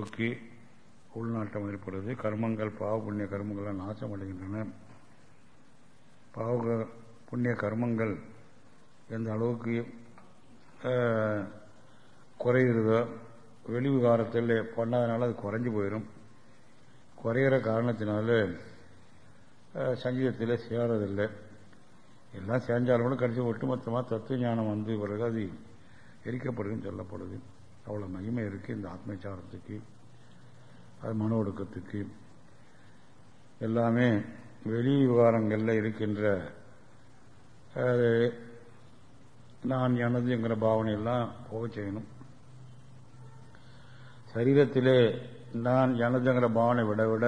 அளவுக்கு உள்நாட்டம் ஏற்படுது. கர்மங்கள் பாவ புண்ணிய கர்மங்கள்லாம் நாசம் அடைகின்றன. பாவ புண்ணிய கர்மங்கள் எந்த அளவுக்கு குறைகிறதோ வெளி விகாரத்தில் பண்ணாதனால அது குறைஞ்சி போயிடும் குறையிற காரணத்தினால சங்கீதத்தில் சேரதில்லை. எல்லாம் செஞ்சாலும் கூட கடைசி ஒட்டுமொத்தமாக தத்துவ ஞானம் வந்து பிறகு அது எரிக்கப்படுதுன்னு சொல்லப்படுது. அவ்வளோ மகிமை இருக்குது இந்த ஆத்மச்சாரத்துக்கு. அது மன ஒடுக்கத்துக்கு. எல்லாமே வெளி விவகாரங்களில் இருக்கின்ற நான் எனதுங்கிற பாவனையெல்லாம் போக செய்யணும். சரீரத்திலே நான் எனதுங்கிற பாவனை விட விட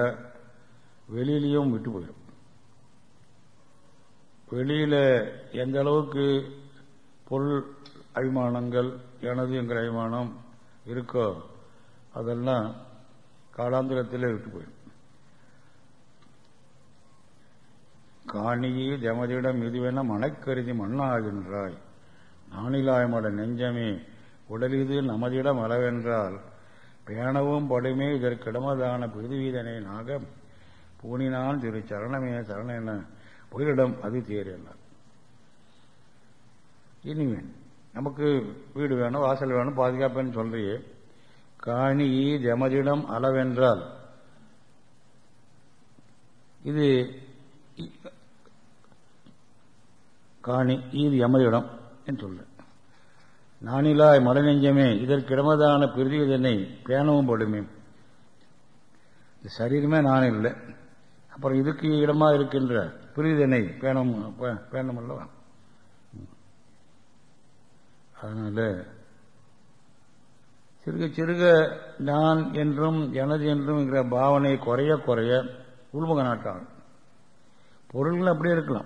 வெளியிலையும் விட்டு போயிடும். வெளியில எந்த அளவுக்கு பொருள் அபிமானங்கள் எனதுங்கிற அபிமானம் இருக்கோ அதெல்லாம் காலாந்திரத்திலே விட்டு போயிடும் காணியே ஜமதியிடம் இதுவென மனக்கருதி மண்ணாகின்றாய் நானிலாயமட நெஞ்சமே உடல் இது நமதிடம் அளவென்றால் பேணவும் படுமே இதற்கிடமதான பிரிதுவீதனை நாக பூனினான் திரு சரணமே சரண என புயலிடம் அது தேறினார் இனிமேன் நமக்கு வீடு வேணும் வாசல் வேணும் பாதுகாப்புன்னு சொல்றியே காணி ஜமதிடம் அளவென்றால் இது காணி இது எமதிடம் என்று சொல்ல நானிலாய் மடநெஞ்சமே இதற்கிடமதான பிரிதியதனை பேணவும் படுமே. இந்த சரீரமே நான் இல்லை அப்புறம் இதுக்கு இடமா இருக்கின்ற பிரிதனை பேணும் பேணும் அல்லவா? அதனால சிறுக சிறுக நான் என்றும் எனது என்றும் என்கிற பாவனை குறைய குறைய உள்முக நாட்டாகும் பொருள்கள் அப்படியே இருக்கலாம்.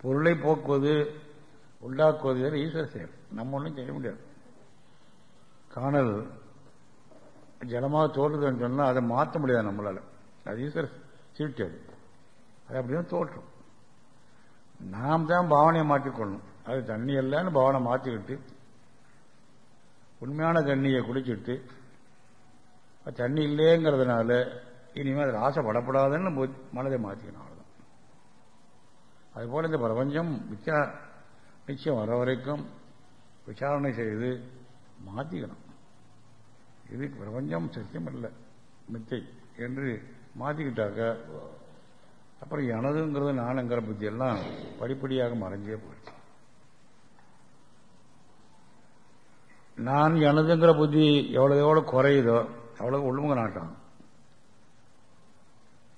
பொருளை போக்குவது உண்டாக்குவது ஈஸ்வர செயல். நம்ம ஒன்றும் செய்ய முடியாது. காணல் ஜலமாக தோற்றுதுன்னு சொன்னால் அதை மாற்ற முடியாது நம்மளால். அது ஈஸ்வர சீட்டு அது அது அப்படியே தோற்றும். நாம் தான் பாவனையை மாற்றிக்கொள்ளணும். அது தண்ணி இல்லைன்னு பாவனை மாற்றிக்கிட்டு உண்மையான தண்ணியை குடிச்சிட்டு தண்ணி இல்லைங்கிறதுனால இனிமேல் அதில் ஆசைப்படப்படாதுன்னு மனதை மாற்றிக்கணும் அதுபோல் இந்த பிரபஞ்சம் மிச்சா நிச்சயம் வர வரைக்கும் விசாரணை செய்து மாற்றிக்கணும் இது பிரபஞ்சம் சத்தியம் இல்லை மித்தை என்று மாற்றிக்கிட்டாக்க அப்புறம் எனதுங்கிறது நானுங்கிற புத்தியெல்லாம் படிப்படியாக மறைஞ்சே போயிடுச்சு. நான் எனதுங்கிற புத்தி எவ்வளோ எவ்வளோ குறையுதோ அவ்வளோ உள்ளுமுக நாட்டம்.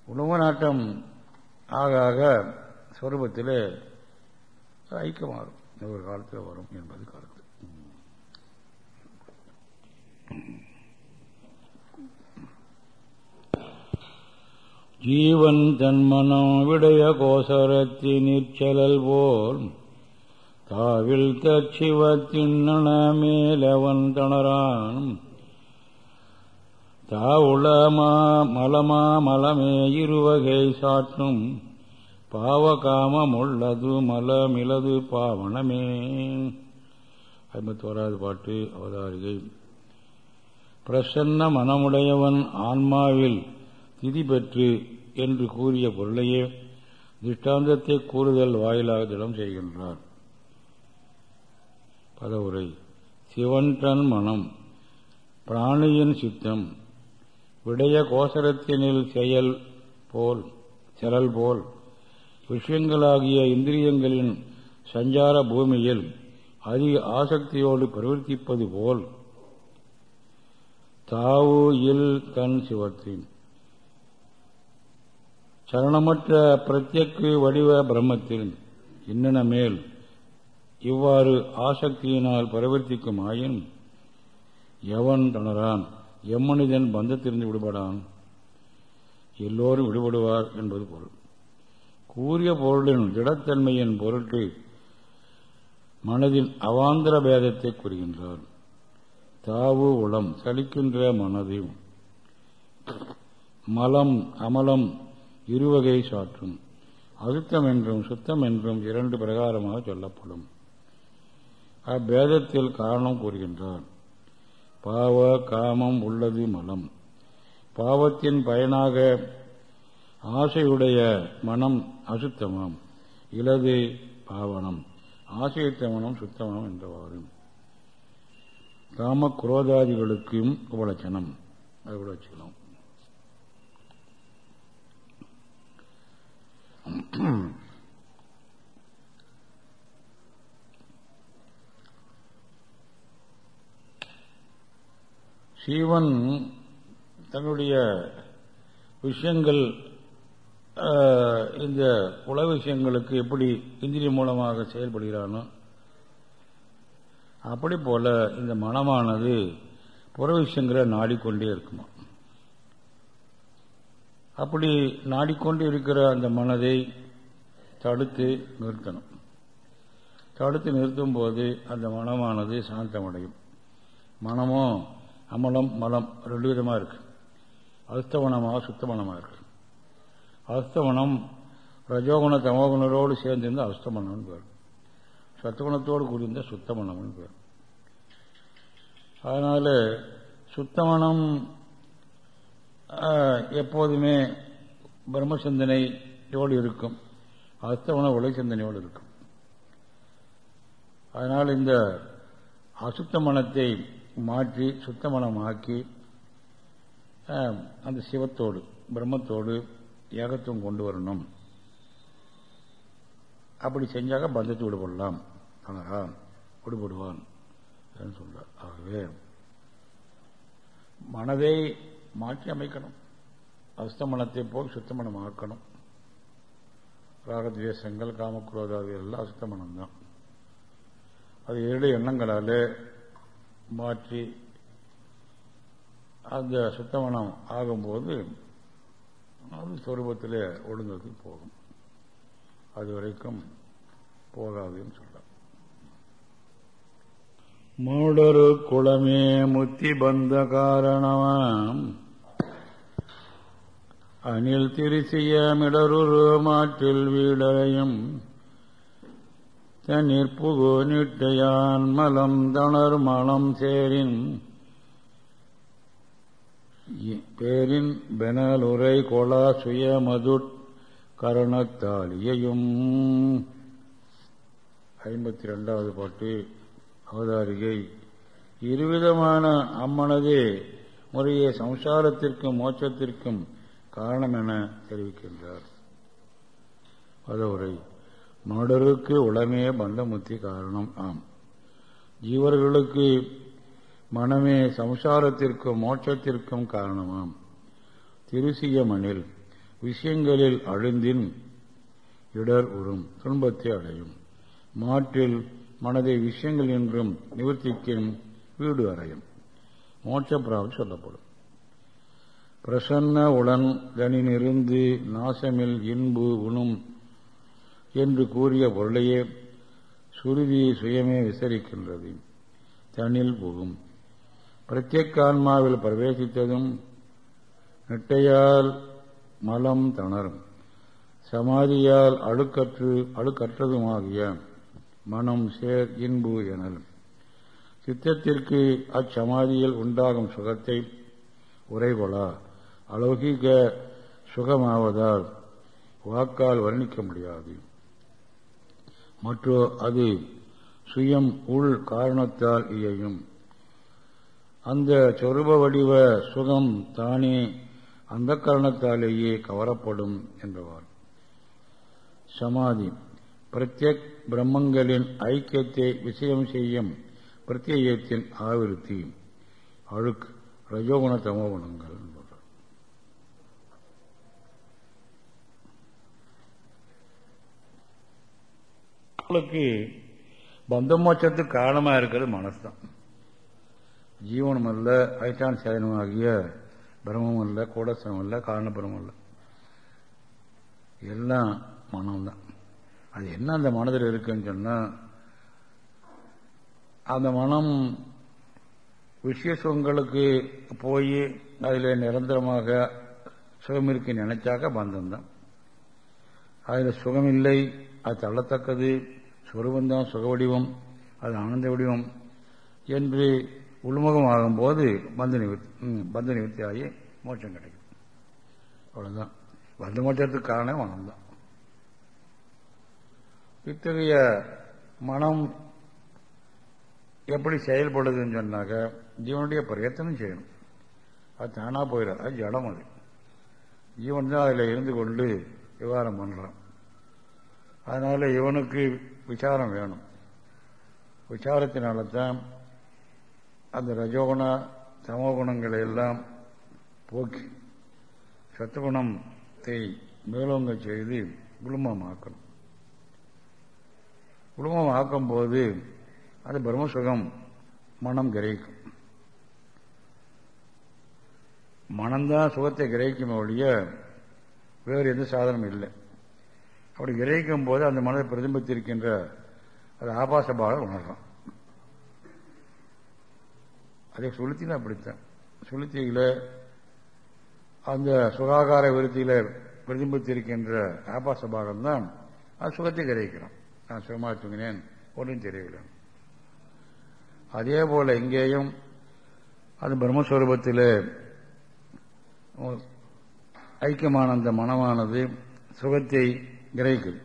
உணவு நாட்டம் ஆக ஆக சொரூபத்தில் ஐக்கியமாகும். ஒரு காலத்தில் வரும் என்பது கருத்து. ஜீவன் தன்மனம் விடைய கோசரத்தினிச்சலல் போல் தாவில் தச்சிவத்தின்னண மேலவன் தணரான் தாவுளமா மலமா மலமே இருவகை சாற்றும். பாவகாமமுள்ளது மலமிலது பாவனமே. ஐம்பத்தோராது பாட்டு அவதாரிகை பிரசன்ன மனமுடையவன் ஆன்மாவில் திதி பெற்று என்று கூறிய பொருளையே திருஷ்டாந்தத்தை கூறுதல் வாயிலாக திடம் செய்கின்றார். பதவுரை சிவன் மனம் பிராணியின் சித்தம் விடய கோசரத்தினில் செயல் போல் செலல் போல் விஷயங்களாகிய இந்திரியங்களின் சஞ்சார பூமியில் அதிக ஆசக்தியோடு பிரவர்த்திப்பது போல். தாவு இல் கண் சிவத்தின். சரணமற்ற பிரத்யக்கு வடிவ பிரம்மத்தில் இன்னென மேல் இவ்வாறு ஆசக்தியினால் பிரவர்த்திக்கும் ஆயின் எவன் தணரான் எம்மனிதன் பந்தத்திலிருந்து விடுபடான். எல்லோரும் விடுபடுவார் என்பது பொருள். கூறிய பொருளின் திடத்தன்மையின் பொருட்டு மனதின் அவாந்திர பேதத்தை கூறுகின்றார். தாவு உளம் சலிக்கின்ற மனதையும் மலம் அமலம் இருவகை சாற்றும். அழுத்தம் என்றும் சுத்தம் என்றும் இரண்டு பிரகாரமாக சொல்லப்படும். அப்பேதத்தில் காரணம் கூறுகின்றார். பாவ காமம் உள்ளது மலம். பாவத்தின் பயனாக ஆசையுடைய மனம் அசுத்தமாம். இலது பாவனம். ஆசையத்த மனம் சுத்தமனம் என்றவாறு. காம குரோதாதிகளுக்கும் உபலட்சணம். அது கூட வச்சுக்கலாம். சீவன் தன்னுடைய விஷயங்கள் இந்த உலக விஷயங்களுக்கு எப்படி இந்திரிய மூலமாக செயல்படுகிறானோ அப்படி போல இந்த மனமானது புற விஷயங்களை நாடிக்கொண்டே இருக்குமா? அப்படி நாடிக்கொண்டு இருக்கிற அந்த மனதை தடுத்து நிறுத்தணும். தடுத்து நிறுத்தும் போது அந்த மனமானது சாந்தமடையும். மனமும் அமலம் மலம் ரெண்டு விதமாக இருக்கு. அஸ்தவனமாக சுத்தமனமாக இருக்கு. அஸ்தவனம் ரஜோகுண தமோகுணரோடு சேர்ந்திருந்த அஸ்தமனம்னு பேர். சத்துகுணத்தோடு கூடியிருந்த சுத்தமனம்னு பேர். அதனால் சுத்தமனம் எப்போதுமே பிரம்மசிந்தனையோடு இருக்கும். அஸ்தவன உலக சிந்தனையோடு இருக்கும். அதனால் இந்த அசுத்த மனத்தை மாற்றி சுத்தமனமாக்கி அந்த சிவத்தோடு பிரம்மத்தோடு ஏகத்துவம் கொண்டு வரணும். அப்படி செஞ்சாக பந்தத்தை விடுபடலாம் தனரான் விடுபடுவான் சொல்றார். ஆகவே மனதை மாற்றி அமைக்கணும். அஸ்தமனத்தை போல் சுத்தமனம் ஆக்கணும் ராகத்வேஷங்கள் காமக்ரோதாதி எல்லாம் அசுத்தமனம் தான் அது ஏழு எண்ணங்களாலே மாற்றி அந்த சுத்தமனம் ஆகும்போது அது சொரூபத்தில் ஒழுங்கு போகும். அது வரைக்கும் போகாதுன்னு சொல்ல மூடரு குளமே முத்தி பந்த காரணமாம். அணில் திருசிய மிடருரு மாற்றில் வீடரையும் தண்ணீர் புகு நிட்டையான் மலம் தணர் மலம் சேரின். பேரின் பெனலுரை கொலா சுய மதுட் கரணத்தாலியையும். ஐம்பத்தி ரெண்டாவது பாட்டு அவதாரிகை. இருவிதமான அம்மனதே முறையே சம்சாரத்திற்கும் மோட்சத்திற்கும் காரணம் என தெரிவிக்கின்றார். பதவுரை. மாடருக்கு உளமே பந்தமுத்தி காரணம் ஆம். ஜீவர்களுக்கு மனமே சம்சாரத்திற்கும் மோட்சத்திற்கும் காரணமாம். திருசிய மணில் விஷயங்களில் அழுந்தின் இடர் உறும் துன்பத்தை அடையும். மாற்றில் மனதை விஷயங்கள் என்றும் நிவர்த்திக்கும் வீடு அறையும். மோட்ச சொல்லப்படும். பிரசன்ன உடன் தனினிருந்து நாசமில் இன்பு உணும் என்று கூறிய பொருளையே சுருதி சுயமே விசரிக்கின்றது. தனில் புகும். பிரத்யேகான்மாவில் பிரவேசித்ததும் நெட்டையால் மலம் தணரும். சமாதியால் அழுக்கற்று அழுக்கற்றதுமாகிய மனம் சேர் இன்பு எனல். சித்தத்திற்கு அச்சமாதியில் உண்டாகும் சுகத்தை உரைகொளா அலௌகிக சுகமாவதால் வாக்கால் வர்ணிக்க முடியாது. மற்றும் அது சுயம் உள் காரணத்தால் இயையும். அந்த சொருப வடிவ சுகம் தானே அந்த காரணத்தாலேயே கவரப்படும் என்பவர் சமாதி. பிரத்யக் பிரம்மங்களின் ஐக்கியத்தை விஷயம் செய்யும் பிரத்யேகத்தின் ஆவிருத்தி. அழுக்கு. ரஜோகுண தமோகுணங்கள். அவளுக்கு பந்த மோட்சத்துக்கு காரணமாக இருக்கிறது மனசு தான் ஜீவனம் அல்ல அதிஷ்டான சேதனமாகிய பிரம்மம் அல்ல கூடசனம் அல்ல காரணபிரமம் அல்ல. எல்லாம் மனம்தான். அது என்ன அந்த மனதில் இருக்குன்னு சொன்னால் அந்த மனம் விசேஷங்களுக்கு போய் அதில் நிரந்தரமாக சுகம் இருக்கு நினைச்சாக்க பந்தம்தான். அதில் சுகமில்லை அது தள்ளத்தக்கது. சுரூபந்தான் சுக வடிவம் அது ஆனந்த வடிவம் என்று உள்முகம் ஆகும்போது பந்த நிவர்த்தி பந்த நிவர்த்தி ஆகி மோட்சம் கிடைக்கும். அவ்வளவுதான். பந்த மோட்சத்துக்கு காரணம் மனம்தான் இத்தகைய மனம் எப்படி செயல்படுதுன்னு சொன்னாக்க ஜீவனுடைய பிரயத்தனம் செய்யணும். அது தானா போயிடாது அது ஜடம் அது. ஜீவன் தான் அதில் இருந்து கொண்டு விவகாரம் பண்ணுறான் அதனால இவனுக்கு விசாரம் வேணும். விசாரத்தினால தான் அந்த ரஜோகுண சமோகுணங்களை எல்லாம் போக்கி சத்துகுணத்தை மேலோங்க செய்து குழுமமாக்கணும் குழுமமாக்கும் போது அது பிரம்மசுகம் மனம் கிரகிக்கும். மனம்தான் சுகத்தை கிரகிக்கும் ஒழிய வேறு எந்த சாதனம் இல்லை. அப்படி கிரகிக்கும் போது அந்த மனதை பிரதிபித்திருக்கின்ற அது ஆபாச பாகம் உணர்றான் அதே சுளுத்தினா அப்படித்தான். சுளுத்தியில அந்த சுகாகார விருத்தியில் பிரதிபித்திருக்கின்ற ஆபாச பாகம் தான் அது சுகத்தை கிரகிக்கிறான் நான் சுகமாக தூங்கினேன் ஒன்றும் தெரியவில்லை. அதே போல இங்கேயும் அது பிரம்மஸ்வரூபத்தில் ஐக்கியமான அந்த மனமானது சுகத்தை கிரகிக்குது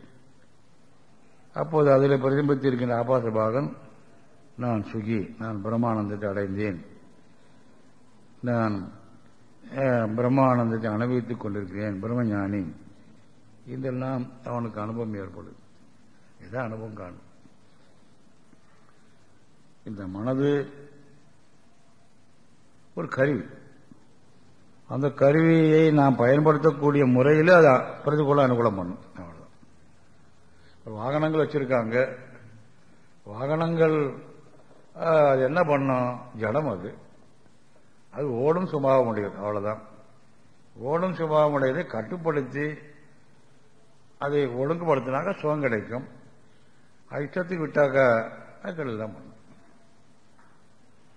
அப்போது அதில் பிரதிபித்திருக்கின்ற ஆபாச பாகன் நான் சுகி நான் பிரம்மானந்தத்தை அடைந்தேன். நான் பிரம்மானந்தத்தை அனுபவித்துக் கொண்டிருக்கிறேன் பிரம்மஞானி. இதெல்லாம் அவனுக்கு அனுபவம் ஏற்படுது இதுதான் அனுபவம் காணும். இந்த மனது ஒரு கருவி. அந்த கருவியை நாம் பயன்படுத்தக்கூடிய முறையில் அதை பிரதிகூலம் அனுகூலம் பண்ணும். அவ்வளோ வாகனங்கள் வச்சிருக்காங்க. வாகனங்கள் அது என்ன பண்ணும்? ஜடம் அது. அது ஓடும் சுபாவம் உடையது அவ்வளோதான் ஓடும் சுபாவம் உடையதை கட்டுப்படுத்தி அதை ஒழுங்குபடுத்தினாக்க சுகம் கிடைக்கும். இஷ்டத்துக்கு விட்டாக்க அதுகள் தான் பண்ணும்.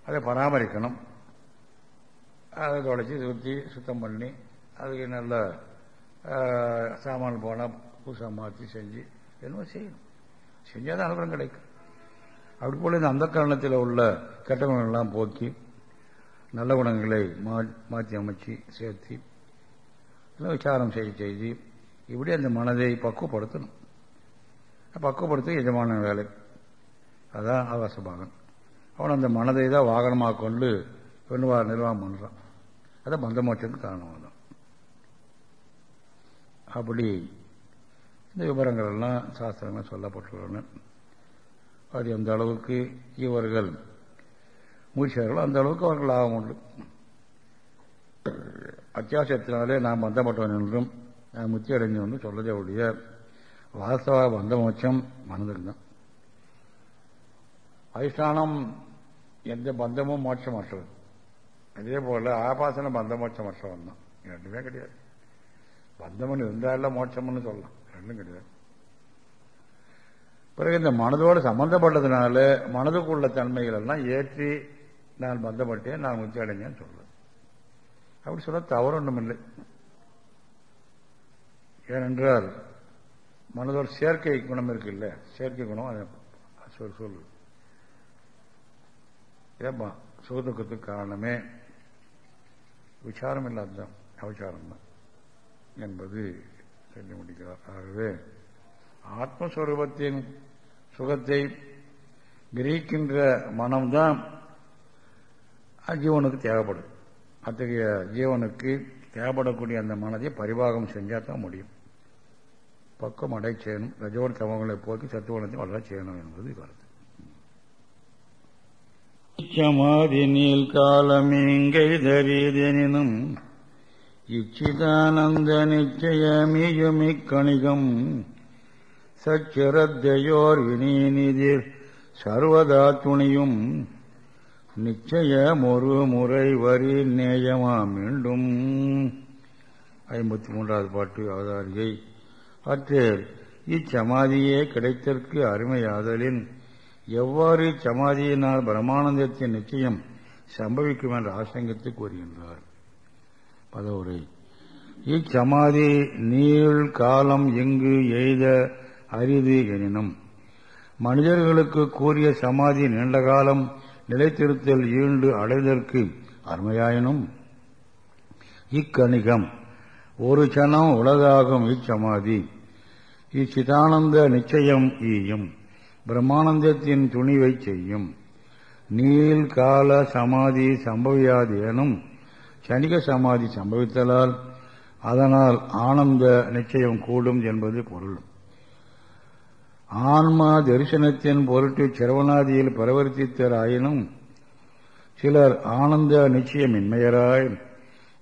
அதை பராமரிக்கணும். அதை தொடச்சி சுற்றி சுத்தம் பண்ணி அதுக்கு நல்ல சாமான் போனால் பூசா மாற்றி செஞ்சு என்னவோ செய்யணும்? செஞ்சால் தான் அனுபவம் கிடைக்கும். அப்படி போல இந்த அந்த காரணத்தில் உள்ள கெட்ட குணங்கள்லாம் போக்கி நல்ல குணங்களை மாற்றி அமைச்சு சேர்த்து விசாரம் செய்து செய்து இப்படி அந்த மனதை பக்குவப்படுத்தணும். பக்குவப்படுத்த எஜமான வேலை. அதான் ஆகாசபாகன். அவன் அந்த மனதை தான் வாகனமாக கொண்டு நிர்வாகம் பண்ணுறான் அதான் பந்த காரணம் காரணமாக தான். அப்படி இந்த விவரங்கள் எல்லாம் சாஸ்திரங்கள் சொல்லப்பட்டுள்ளன. அது எந்த அளவுக்கு இவர்கள் மூச்சார்களோ அந்த அளவுக்கு அவர்கள் லாபம் உண்டு. அத்தியாசத்தினாலே நாம் பந்தப்பட்டவன் என்றும் நான் முத்தி அடைஞ்சவன் சொல்லதே உடைய வாஸ்தவ பந்த மோட்சம் மனதில் தான். அதிஷ்டானம் எந்த பந்தமும் மோட்சமற்றது அதே போல ஆபாசன பந்த மோட்சமற்றவன் தான். ரெண்டுமே கிடையாது. பந்தமன் இருந்தாலும் மோட்சம்னு சொல்லலாம். ஒன்றும் கிடையாது. பிறகு இந்த மனதோடு சம்பந்தப்பட்டதுனால மனதுக்குள்ள தன்மைகள் எல்லாம் ஏற்றி நான் பந்தப்பட்டேன் நான் முத்தி அடைஞ்சேன்னு சொல்றேன் அப்படி சொல்ல தவறு ஒன்றும் இல்லை ஏனென்றால் மனதோட செயற்கை குணம் இருக்கு இல்ல செயற்கை குணம் அதை சொல் சொல்லு ஏப்பா சுகதுக்கத்துக்கு காரணமே விசாரம் இல்லாததான் அவசாரம் தான் என்பது சொல்லி முடிக்கிறார் ஆகவே ஆத்மஸ்வரூபத்தின் சுகத்தை கிரகிக்கின்ற மனம்தான் ஜீவனுக்கு தேவைப்படும். அத்தகைய ஜீவனுக்கு தேவைப்படக்கூடிய அந்த மனதை பரிபாகம் செஞ்சால் தான் முடியும். பக்கம் அடை செய்யணும். ரஜோன் தமங்களை போக்கி சத்துவனத்தை வளர செய்யணும் என்பது கருத்து. சமாதி நீல் காலமீங்கெய்தரீதெனினும் இச்சிதானந்த நிச்சயமியுமிக்கணிகம் சச்சிரத்தையோர் வினீநிதிர் சர்வதா துணியும் நிச்சயம் ஒரு முறை வரி நேயமா மீண்டும் ஐம்பத்தி மூன்றாவது பாட்டு அவதாரிகை அற்றேல் இச்சமாதியே கிடைத்தற்கு அருமையாதலின் எவ்வாறு இச்சமாதியினால் பிரம்மானந்தத்தின் நிச்சயம் சம்பவிக்கும் என்று ஆசங்கத்தை கூறுகின்றார் பதவுரை. இச்சமாதி நீள் காலம் எங்கு எய்த அரிது எனினும் மனிதர்களுக்கு கூறிய சமாதி நீண்ட காலம் நிலைத்திருத்தல் ஈண்டு அடைதற்கு அருமையாயினும் இக்கணிகம் ஒரு சனம் உலகாகும் இச்சமாதி. இச்சிதானந்த நிச்சயம் ஈயும் பிரம்மானந்தத்தின் துணிவை செய்யும். நீள் கால சமாதி சம்பவியாதேனும் சனிக சமாதி சம்பவித்தலால் அதனால் ஆனந்த நிச்சயம் கூடும் என்பது பொருள். ஆன்மா தரிசனத்தின் பொருட்டு சிரவணாதியில் பிரவர்த்தித்தராயினும் சிலர் ஆனந்த நிச்சயமின்மையராய்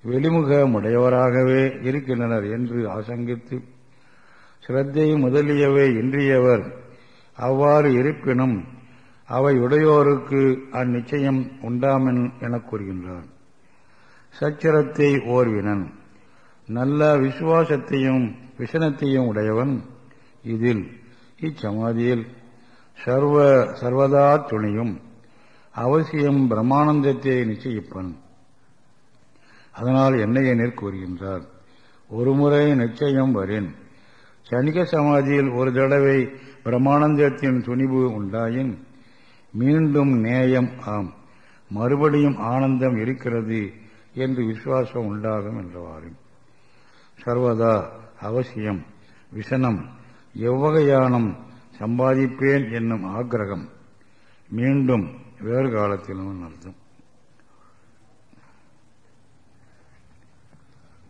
வெளிமுகமுடையவராகவே இருக்கின்றனர் என்று ஆசங்கித்து சிரத்தை முதலியவை இன்றியவர் அவ்வாறு இருப்பினும் அவை உடையோருக்கு அந்நிச்சயம் உண்டாமென் எனக் கூறுகின்றார். சச்சரத்தை ஓர்வினன். நல்ல விசுவாசத்தையும் விசனத்தையும் உடையவன் இதில் இச்சமாதியில் சர்வ சர்வதா துணியும். அவசியம் பிரம்மானந்தத்தை நிச்சயிப்பன். அதனால் என்னைய கூறுகின்றார். ஒருமுறை நிச்சயம் வரேன். சனிக சமாதியில் ஒரு தடவை பிரம்மானந்தத்தின் துணிவு உண்டாயின் மீண்டும் நேயம் ஆம். மறுபடியும் ஆனந்தம் இருக்கிறது. என்று விசுவாசம் உண்டாகும் என்றவாறு. சர்வதா அவசியம் விசனம் எவ்வகையானம் சம்பாதிப்பேன் என்னும் ஆக்கிரகம் மீண்டும் வேறு காலத்திலும் அர்த்தம்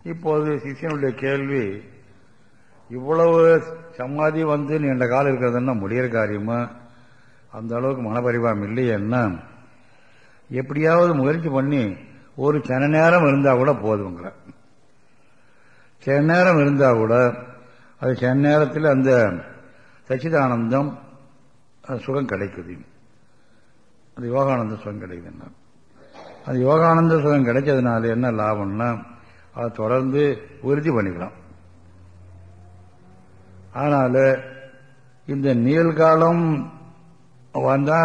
இப்போது சிஷியனுடைய கேள்வி இவ்வளவு சமாதி வந்து நீண்ட காலம் இருக்கிறதுன்னா முடியற காரியமா? அந்த அளவுக்கு மனப்பரிவாம் இல்லையன்னா எப்படியாவது முயற்சி பண்ணி ஒரு சன நேரம் இருந்தால் கூட போதுங்கிற. சில நேரம் இருந்தால் கூட அது சில நேரத்தில் அந்த சச்சிதானந்தம் சுகம் கிடைக்குது. அது யோகானந்த சுகம் கிடைக்குதுன்னா. அது யோகானந்த சுகம் கிடைச்சதுனால என்ன லாபம்னா அதை தொடர்ந்து உறுதி பண்ணிக்கலாம். ஆனால் இந்த நீள்காலம் நல்லது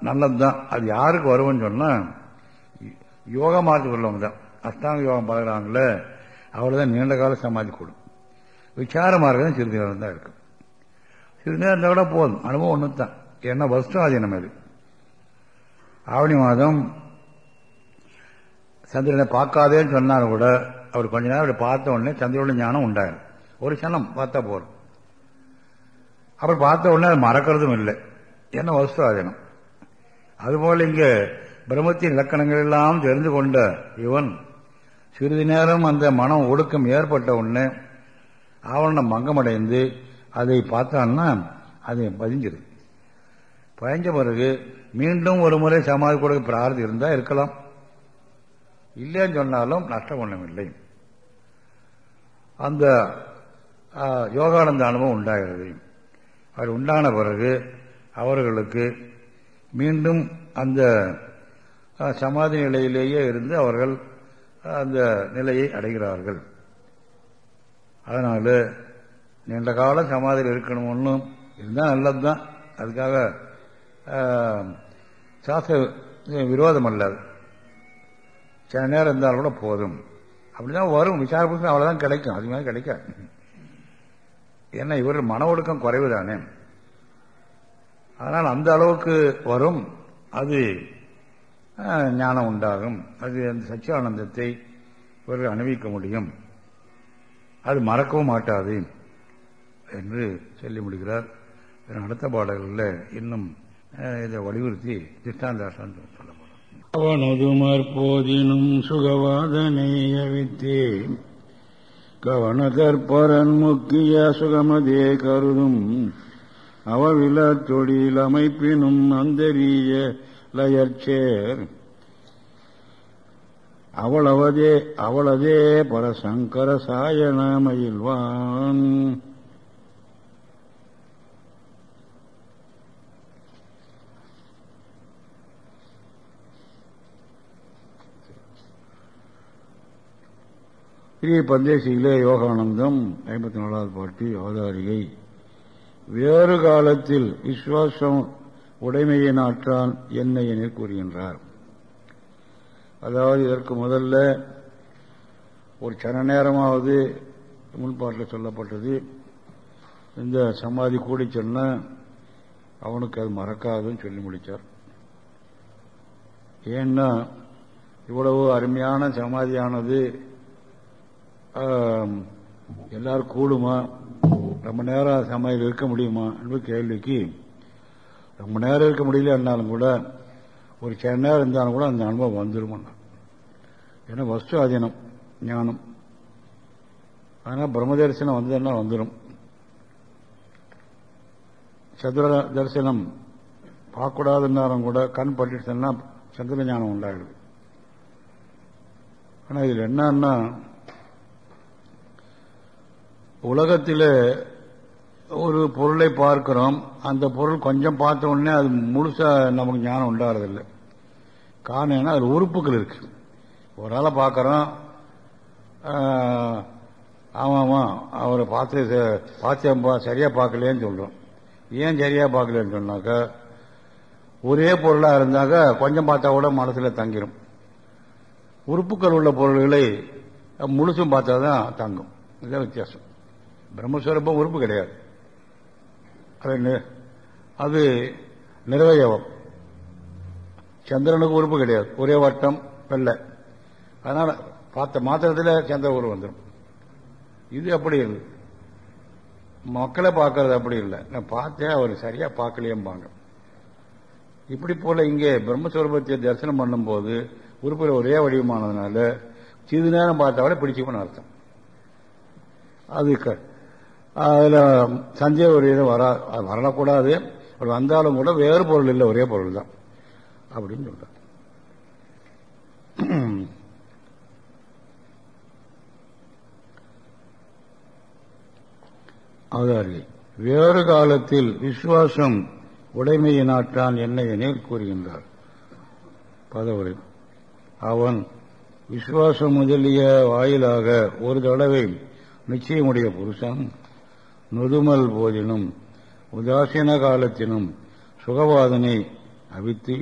நல்லதுதான். அது யாருக்கு வருவோம்னு சொன்னால் யோகா மார்க்கு உள்ளவங்க தான். அஷ்டாங்க யோகம் பார்க்குறாங்களே அவ்வளோதான் நீண்ட கால சமாதி கூடும் விசார மார்க்கம் சிறிது நேரம் தான் இருக்கும். சிறிது நேரம் இருந்தால் கூட போதும். அனுபவம் ஒன்று தான் என்ன வருஷம் அது என்ன ஆவணி மாதம் சந்திரனை பார்க்காதேன்னு சொன்னாலும் கூட அவர் கொஞ்ச நேரம் அப்படி பார்த்த உடனே சந்திரோட ஞானம் உண்டாயிரும். ஒரு சனம் பார்த்தா போறோம் அப்புறம் பார்த்த உடனே அது மறக்கிறதும் இல்லை. என்ன வஸ்துவாதனம் அதுபோல இங்கே பிரம்மத்தின் இலக்கணங்கள் எல்லாம் தெரிந்து கொண்ட இவன் சிறிது நேரம் அந்த மனம் ஒடுக்கம் ஏற்பட்ட உடனே ஆவணம் மங்கமடைந்து அதை பார்த்தான்னா அது பதிஞ்சிரு. பயஞ்ச பிறகு மீண்டும் ஒரு முறை சமாதி கொடுக்க பிரார்த்தி இருந்தா இருக்கலாம். இல்லைன்னு சொன்னாலும் நஷ்டம் ஒன்றும் இல்லை அந்த யோகானந்த அனுபவம் உண்டாகிறது. அது உண்டான பிறகு அவர்களுக்கு மீண்டும் அந்த சமாதி நிலையிலேயே இருந்து அவர்கள் அந்த நிலையை அடைகிறார்கள். அதனால நீண்ட காலம் சமாதியில் இருக்கணும் ஒன்றும் இருந்தால் நல்லது தான் அதுக்காக சாஸ்திர விரோதம் அல்லது சில நேரம் இருந்தாலும் கூட போதும். அப்படிதான் வரும். விசார புத்தகம் அவ்வளோதான் கிடைக்கும். அது மாதிரி கிடைக்காது. ஏன்னா இவர் மன ஒடுக்கம் குறைவு தானே அதனால் அந்த அளவுக்கு வரும். அது ஞானம் உண்டாகும். அது அந்த சச்சியானந்தத்தை இவர்கள் அனுபவிக்க முடியும். அது மறக்கவும் மாட்டாது என்று சொல்லி முடிகிறார் அடுத்த பாடல்களில் இன்னும் இதை வலியுறுத்தி திஷ்டாந்தாசன் அவனது மற்போதினும் போதினும் சுகவாதனையவித்தே கவனதற்பரன் முக்கிய சுகமதே கருதும். அவவில தொழில் அமைப்பினும் அந்தரிய லயர்ச்சேர் அவளவதே அவளதே பரசங்கர சாயனமயில்வான் ஸ்ரீ பந்தேசியிலே யோகானந்தம் ஐம்பத்தி நாலாவது பாட்டி அவதாரிகை வேறு காலத்தில் விஸ்வாசம் உடைமையை நாற்றான் என்னை என கூறுகின்றார். அதாவது இதற்கு முதல்ல ஒரு சன நேரமாவது முன்பாட்டில் சொல்லப்பட்டது. இந்த சமாதி கூடி சொன்ன அவனுக்கு அது மறக்காதுன்னு சொல்லி முடித்தார் ஏன்னா இவ்வளவு அருமையான சமாதியானது எல்லாரும் கூடுமா? ரொம்ப நேரம் சமாதியில் இருக்க முடியுமா? என்பது கேள்விக்கு ரொம்ப நேரம் இருக்க முடியலன்னாலும் கூட ஒரு சில நேரம் இருந்தாலும் கூட அந்த அனுபவம் வந்துடும் ஏன்னா வஸ்து அதீனம் ஞானம். ஆனால் பிரம்ம தரிசனம் வந்ததுன்னா வந்துடும் சதுர தரிசனம் பார்க்கக்கூடாதுன்னாலும் கூட கண் பட்டுச்சுன்னா சந்திர ஞானம் உண்டாகுது ஆனால் இதில் என்னன்னா உலகத்தில் ஒரு பொருளை பார்க்கிறோம் அந்த பொருள் கொஞ்சம் பார்த்த உடனே அது முழுசா நமக்கு ஞானம் உண்டாகிறதில்லை காரணம் என்ன? அதில் உறுப்புகள் இருக்கு. ஒரு ஆளை பார்க்குறோம் ஆமாம் ஆமாம் அவரை பார்த்து பார்த்து பார்த்தேன்பா சரியா பார்க்கலையேன்னு சொல்றோம். ஏன் சரியா பார்க்கலன்னு சொன்னாக்கா ஒரே பொருளாக இருந்தாக்க கொஞ்சம் பார்த்தா கூட மனசுல தங்கிடும் உறுப்புகள் உள்ள பொருள்களை முழுசும் பார்த்தா தான் தங்கும். இதுதான் வித்தியாசம். பிரம்மஸ்வரூபம் உறுப்பு கிடையாது. அது நி- அது நிர்வயவம். சந்திரனுக்கு உறுப்பு கிடையாது. ஒரே வட்டம் வெள்ளை. அதனால பார்த்த மாத்திரத்தில் சந்திர உருவம் வந்துடும் இது அப்படி இல்லை மக்களை பார்க்கறது அப்படி இல்லை. நான் பார்த்தேன் அவர் சரியா பார்க்கலையம்பாங்க. இப்படி போல இங்கே பிரம்மஸ்வரூபத்தை தரிசனம் பண்ணும்போது உறுப்பில் ஒரே வடிவமானதுனால சிறிது நேரம் பார்த்தாவே பிடிச்சுக்கணும் அர்த்தம். அது க- அதில் சந்தேக ஒரு இது வரா வரக்கூடாது. அப்படி வந்தாலும் கூட வேறு பொருள் இல்லை ஒரே பொருள் தான். அப்படின்னு சொல்ற அவதாரி வேறு காலத்தில் விசுவாசம் உடைமையினாற்றான் என்ன எனில் கூறுகின்றார். பதவுரை அவன் விசுவாசம் முதலிய வாயிலாக ஒரு தடவை நிச்சயமுடைய புருஷன் நொதுமல் போதினும் உதாசீன காலத்தினும் சுகவாதனை அவித்து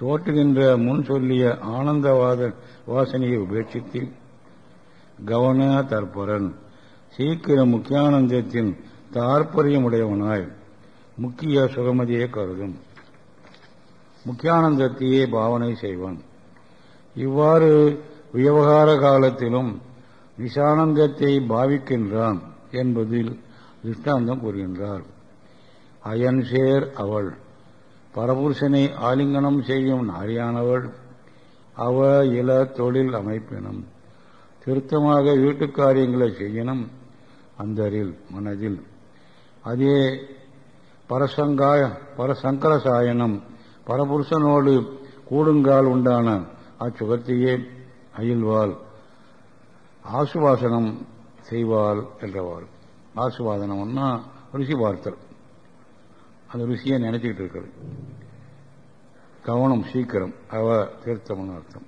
தோற்றுகின்ற முன் சொல்லிய ஆனந்தவாத வாசனையை உபேட்சித்து கவன தற்பரன் சீக்கிர முக்கியானந்தத்தின் தாற்பயமுடையவனாய் முக்கிய சுகமதியை கருதும். முக்கியானந்தத்தையே பாவனை செய்வான். இவ்வாறு விவகார காலத்திலும் நிசானந்தத்தை பாவிக்கின்றான் என்பதில் திருஷ்டாந்தம் கூறுகின்றார். அயன் சேர் அவள். பரபுருஷனை ஆலிங்கனம் செய்யும் நாரியானவள். அவ இள தொழில் அமைப்பினும் திருத்தமாக வீட்டு காரியங்களை செய்யணும் அந்தரில் மனதில். அதே பரசங்காய பரசங்கர சாயனம் பரபுருஷனோடு கூடுங்கால் உண்டான அச்சுகத்தையே அயில்வாள் ஆசுவாசனம் செய்வாள் என்றவாள். ஆசுவாதனம்னா ருசி பார்த்தல். அந்த ருசியை நினைச்சுக்கிட்டு இருக்கிறது. கவனம் சீக்கிரம். அவ தீர்த்தம்னு அர்த்தம்.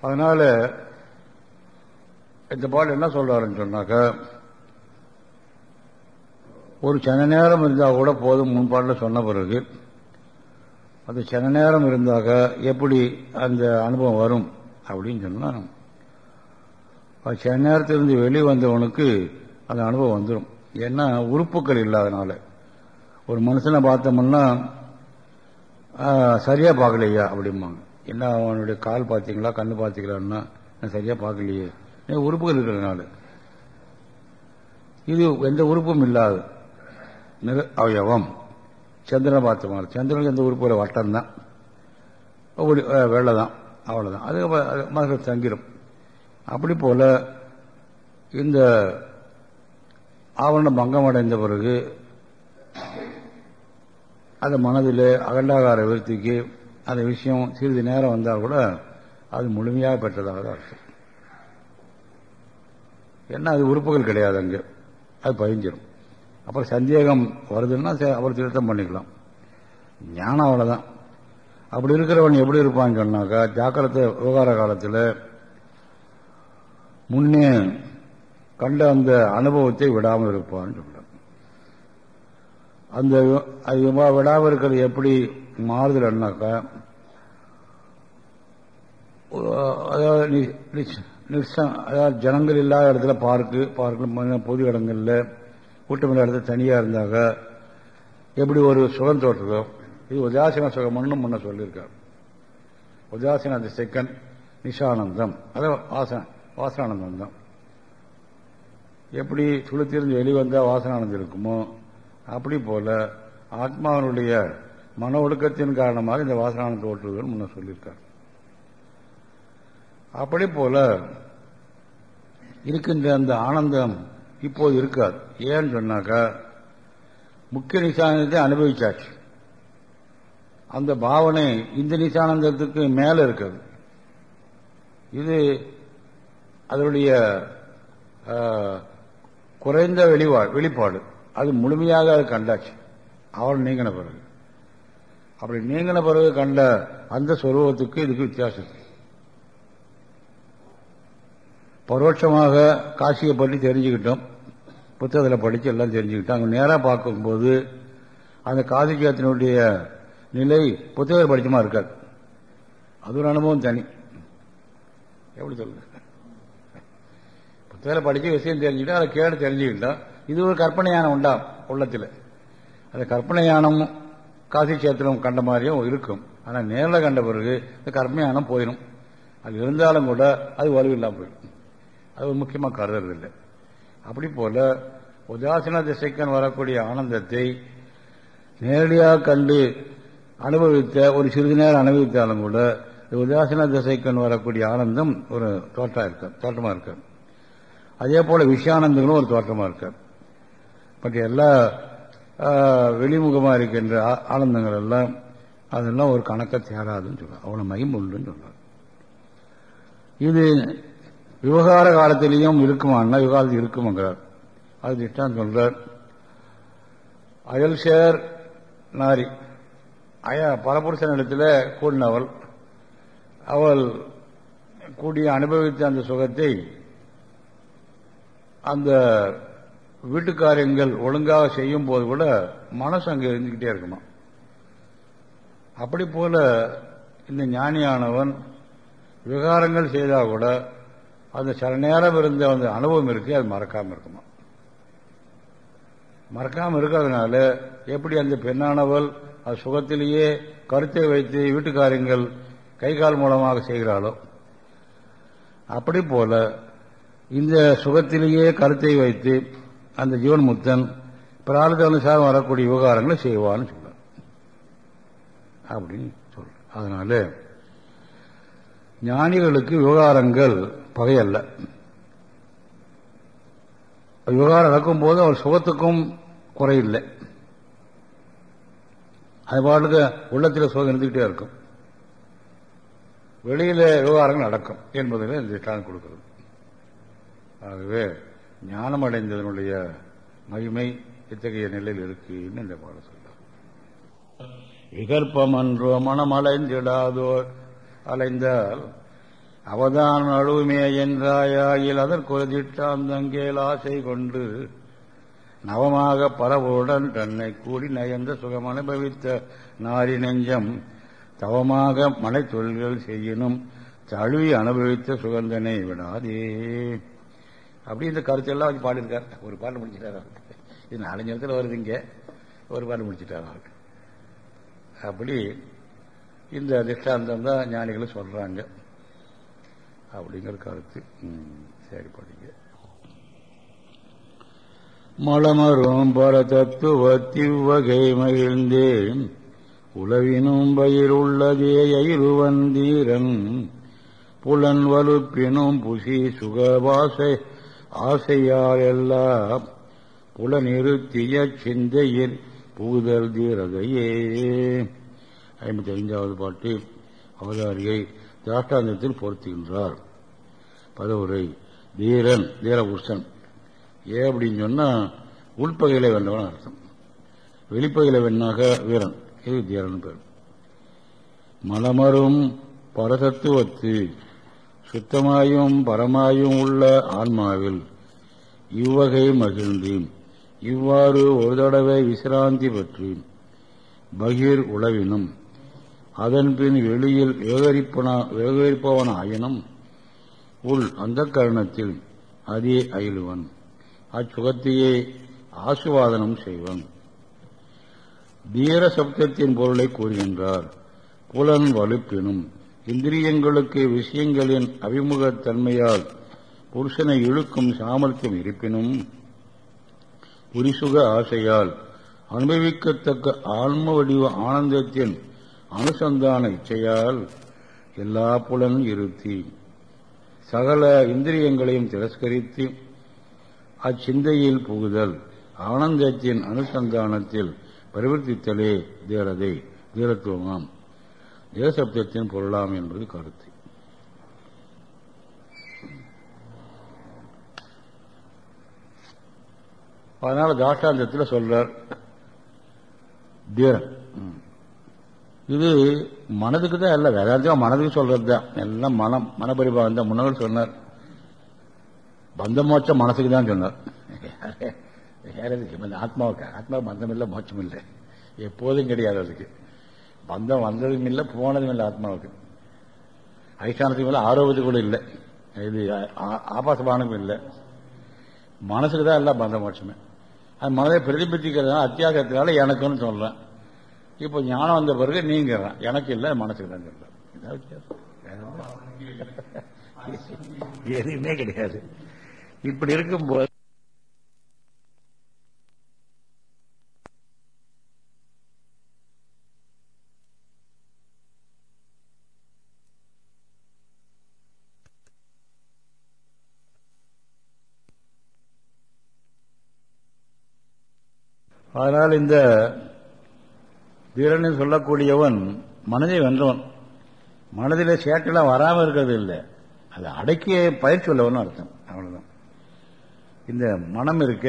அதனால இந்த பாடல் என்ன சொல்றாருன்னு சொன்னாக்க ஒரு சன நேரம் இருந்தால் கூட போதும் முன்பாட்டில் சொன்ன பிறகு அது சன நேரம் இருந்தாக்க எப்படி அந்த அனுபவம் வரும்? அப்படின்னு சொன்னால் சில நேரத்திலிருந்து வெளியே வந்தவனுக்கு அந்த அனுபவம் வந்துடும் ஏன்னா உறுப்புகள் இல்லாதனால. ஒரு மனுஷனை பார்த்தோம்னா சரியாக சரியா பார்க்கலையா அப்படிம்பாங்க. என்ன அவனுடைய கால் பார்த்தீங்களா கண்ணு பார்த்தீங்களான்னா நான் சரியா பார்க்கலையே. ஏன் உறுப்புகள் இருக்கிறதுனால. இது எந்த உறுப்பும் இல்லாது நிற அவயவம். சந்திரனை பார்த்து மாதிரி சந்திரனுக்கு எந்த உறுப்பு வட்டம் தான் வெள்ளை தான் அவ்வளோதான் அது மனசில் தங்கிடும் அப்படி போல் இந்த ஆவரணம் பங்கம் அடைந்த பிறகு அது மனதில் அகண்டாகார விருத்திக்கு அந்த விஷயம் சிறிது நேரம் வந்தால் கூட அது முழுமையாக பெற்றதாக தான் அர்த்தம். ஏன்னா அது உறுப்புகள் கிடையாது அங்கே. அது பதிஞ்சிடும் அப்புறம் சந்தேகம் வருதுன்னா சரி, அப்புறம் திருத்தம் பண்ணிக்கலாம். ஞானம் அவ்வளோதான் அப்படி இருக்கிறவன் எப்படி இருப்பான்னு சொன்னாக்கா ஜாக்கிரதை விவகார காலத்தில் முன்னே கண்ட அந்த அனுபவத்தை விடாமல் இருப்பான்னு சொல்றான். அந்த அது விடாமல் இருக்கிறது எப்படி மாறுதல்னாக்கா அதாவது அதாவது ஜனங்கள் இல்லாத இடத்துல பார்க்கு பார்க்கு பொது இடங்கள்ல கூட்டமில்லாத இடத்துல தனியா இருந்தாக்க எப்படி ஒரு சுகம் தோற்றுதோ இது உதாசீன சுகம்னு முன்ன சொல்லியிருக்கார். உதாசீன அது செகண்ட் நிஷானந்தம். அதான் வாசன வாசனானந்தம் தான் எப்படி சுளுத்திருந்து வெளிவந்தால் வாசனானந்தம் இருக்குமோ அப்படி போல ஆத்மாவனுடைய மன ஒழுக்கத்தின் காரணமாக இந்த வாசனானந்த ஓட்டுதல் முன்ன சொல்லியிருக்கார். அப்படி போல இருக்கின்ற அந்த ஆனந்தம் இப்போது இருக்காது. ஏன்னு சொன்னாக்கா முக்கிய நிசானத்தை அனுபவிச்சாச்சு. அந்த பாவனை இந்த நிசானந்தத்துக்கு மேல இருக்குது. இது அதனுடைய குறைந்த வெளிவா வெளிப்பாடு. அது முழுமையாக அது கண்டாச்சு. அவள் நீங்கின பிறகு. அப்படி நீங்கின பிறகு கண்ட அந்த சொரூபத்துக்கு இதுக்கு வித்தியாசம். பரோட்சமாக காசியை பற்றி தெரிஞ்சுக்கிட்டோம். புத்தகத்தில் படித்து எல்லாம் தெரிஞ்சுக்கிட்டோம். அங்கே நேராக பார்க்கும்போது அந்த காசிஜாத்தினுடைய நிலை புத்தக படிச்சமா இருக்காது அது ஒரு அனுபவம் தனி. எப்படி சொல்லுங்க புத்தகத்தில் படித்து விஷயம் தெரிஞ்சுக்கிட்டா அதை கேடு தெரிஞ்சுக்கிட்டா இது ஒரு கற்பனையான உண்டா உள்ளத்தில். அந்த கற்பனையானம் காசி சேத்திரம் கண்ட மாதிரியும் இருக்கும். ஆனால் நேரில் கண்ட பிறகு இந்த கற்பனையானம் போயிடும் அது இருந்தாலும் கூட அது வலுவில்லாமல் போயிடும் அது ஒரு முக்கியமாக கருதுறதில்லை அப்படி போல உதாசீன திசைக்கன் வரக்கூடிய ஆனந்தத்தை நேரடியாக கண்டு அனுபவித்த ஒரு சிறிது நேரம் அனுபவித்தாலும் கூட உதாசன திசைக்கண் வரக்கூடிய ஆனந்தம் ஒரு தோற்றா இருக்க தோற்றமா இருக்க. அதே போல விஷயானந்தங்களும் ஒரு தோற்றமா இருக்க. பட் எல்லா வெளிமுகமாக இருக்கின்ற ஆனந்தங்கள் எல்லாம் அதெல்லாம் ஒரு கணக்க தேராதுன்னு சொல்றார் அவ்வளோ மகிம் உண்டுன்னு சொல்றார் இது விவகார காலத்திலையும் இருக்குமான்னா விவகாரத்தில் இருக்குமாங்கிறார். அது திட்டம் சொல்றார். அயல் சேர் நாரி. பரபுருஷன் இடத்துல கூடினவள். அவள் கூடிய அனுபவித்த அந்த சுகத்தை அந்த வீட்டுக்காரியங்கள் ஒழுங்காக செய்யும் போது கூட மனசு அங்கே இருந்துகிட்டே இருக்குமா? அப்படி போல இந்த ஞானியானவன் விகாரங்கள் செய்தால் கூட அந்த சில நேரம் இருந்த அந்த அனுபவம் இருக்கு அது மறக்காம இருக்குமா? மறக்காம இருக்கிறதுனால எப்படி அந்த பெண்ணானவள் அது சுகத்திலேயே கருத்தை வைத்து வீட்டுக்காரியங்கள் கை கால் மூலமாக செய்கிறாளோ? அப்படி போல இந்த சுகத்திலேயே கருத்தை வைத்து அந்த ஜீவன் முத்தன் பிரார்த்த அனுசாரம் வரக்கூடிய விவகாரங்களை செய்வான்னு சொல்ல அப்படின்னு சொல்ற அதனால ஞானிகளுக்கு விவகாரங்கள் பகையல்ல. விவகாரம் நடக்கும்போது அவர் சுகத்துக்கும் குறையில்லை. அது பாட்டுக்கு உள்ளத்தில் சோகம் இருந்துகிட்டே இருக்கும். வெளியில விவகாரங்கள் நடக்கும் என்பதில் இந்த திட்டம் கொடுக்கிறது. ஆகவே ஞானம் அடைந்ததனுடைய மகிமை இத்தகைய நிலையில் இருக்குன்னு இந்த பாடம் சொல்றார். விகற்பம் அன்றோ மனம் அலைந்திடாதோ அலைந்தால் அவதான் அழுவுமே என்றாயாயில் அதற்கொரு திட்டாந்தங்கேல் ஆசை கொண்டு நவமாக பரவுடன் தன்னை கூடி நயந்த சுகம் அனுபவித்த நாரி நெஞ்சம் தவமாக மலை தொழில்கள் செய்யணும் தழுவி அனுபவித்த சுகந்தனை விடாதே. அப்படி இந்த கருத்தெல்லாம் வச்சு பாடியிருக்கார். ஒரு பாட்டு முடிச்சிட்டார்? அவருக்கு இது நாலஞ்சு நேரத்தில் வருது இங்கே. ஒரு பாட்டு முடிச்சிட்டார்? அவருக்கு அப்படி இந்த திஷ்டாந்தம் தான் ஞானிகளை சொல்றாங்க. அப்படிங்கிற கருத்து. சரி படிங்க. மலமரும் பரதத்துவ தத்துவத்திவ்வகை மகிழ்ந்தேன் உளவினும் பயிருள்ளதே ஐருவந்தீரன். புலன் வலுப்பினும் புசி சுகவாசை ஆசையால் எல்லாம் புலனிருத்திய சிந்தையில் புகுதல் தீரதையே. ஐம்பத்தி ஐந்தாவது பாட்டு அவதாரியை திராஷ்டாந்தத்தில் பொருத்துகின்றார். பதவுரை தீரன் தீரபுருஷன். ஏன் அப்படின்னு சொன்னா உள்பகையில வென்றவன் அர்த்தம். வெளிப்பகையில வெண்ணாக வீரன். இது தீரன் பேர். மலமரும் பரதத்துவத்து சுத்தமாயும் பரமாயும் உள்ள ஆன்மாவில் இவ்வகை மகிழ்ந்தேன் இவ்வாறு ஒரு தடவை விசிராந்தி பெற்றேன் பகிர் உளவினும் அதன்பின் வெளியில் விவகரிப்பவன் ஆயினும் உள் அந்த கரணத்தில் அதே அயிலுவன். அச்சுகத்தையே ஆசுவாதனம் செய்வன். தீர சப்தத்தின் பொருளை கூறுகின்றார். புலன் வலுப்பினும் இந்திரியங்களுக்கு விஷயங்களின் அபிமுகத்தன்மையால் புருஷனை இழுக்கும் சாமர்த்தியம் இருப்பினும் புரிசுக ஆசையால் அனுபவிக்கத்தக்க ஆன்ம வடிவ ஆனந்தத்தின் அனுசந்தான இச்சையால் எல்லா புலனும் இருத்தி சகல இந்திரியங்களையும் திரஸ்கரித்து அச்சிந்தையில் புகுதல். ஆனந்தத்தின் அனுசந்தானத்தில் பிரவர்த்தித்தலே தேரதை தீரத்துவமாம். தேசப்தத்தின் பொருளாம் என்பது கருத்து. அதனால தாஷ்டாந்தத்தில் சொல்றார் தீரம் இது மனதுக்கு தான் இல்லை வேதாந்தம் மனதுக்கு சொல்றது தான் எல்லாம் மனம் மனபரிபாகம் தான் முன்னவர் சொன்னார். பந்த மோட்சம் மனசுக்கு தான் சொன்னார் வேற எதுக்கு? ஆத்மாவுக்கு ஆத்மா பந்தம் இல்லை மோட்சம் இல்லை எப்போதும் கிடையாது அதுக்கு. பந்தம் வந்ததும் இல்லை போனதும் இல்லை ஆத்மாவுக்கு. அதிஷ்டானத்துக்கு மேலே ஆரோபத்துக்கு கூட இல்லை. இது ஆபாசமானதும் இல்லை. மனசுக்கு தான் எல்லாம் பந்த மோட்சமே அது மனதை பிரதிபலிக்கிறதுனால அத்தியாசத்தினால எனக்குன்னு சொல்றேன். இப்போ ஞானம் வந்த பிறகு நீங்கிறான். எனக்கு இல்லை மனசுக்கு தான் சொல்றேன். இதான் வித்தியாசம். எதுவுமே கிடையாது. இப்படி இருக்கும்போது அதனால் இந்த வீரன் சொல்லக்கூடியவன் மனதை வென்றவன். மனதில் சேட்டெல்லாம் வராமல் இருக்கிறது இல்லை. அதை அடக்கிய பயிற்சி உள்ளவன் அர்த்தம். அவ்வளவுதான். இந்த மனம் இருக்க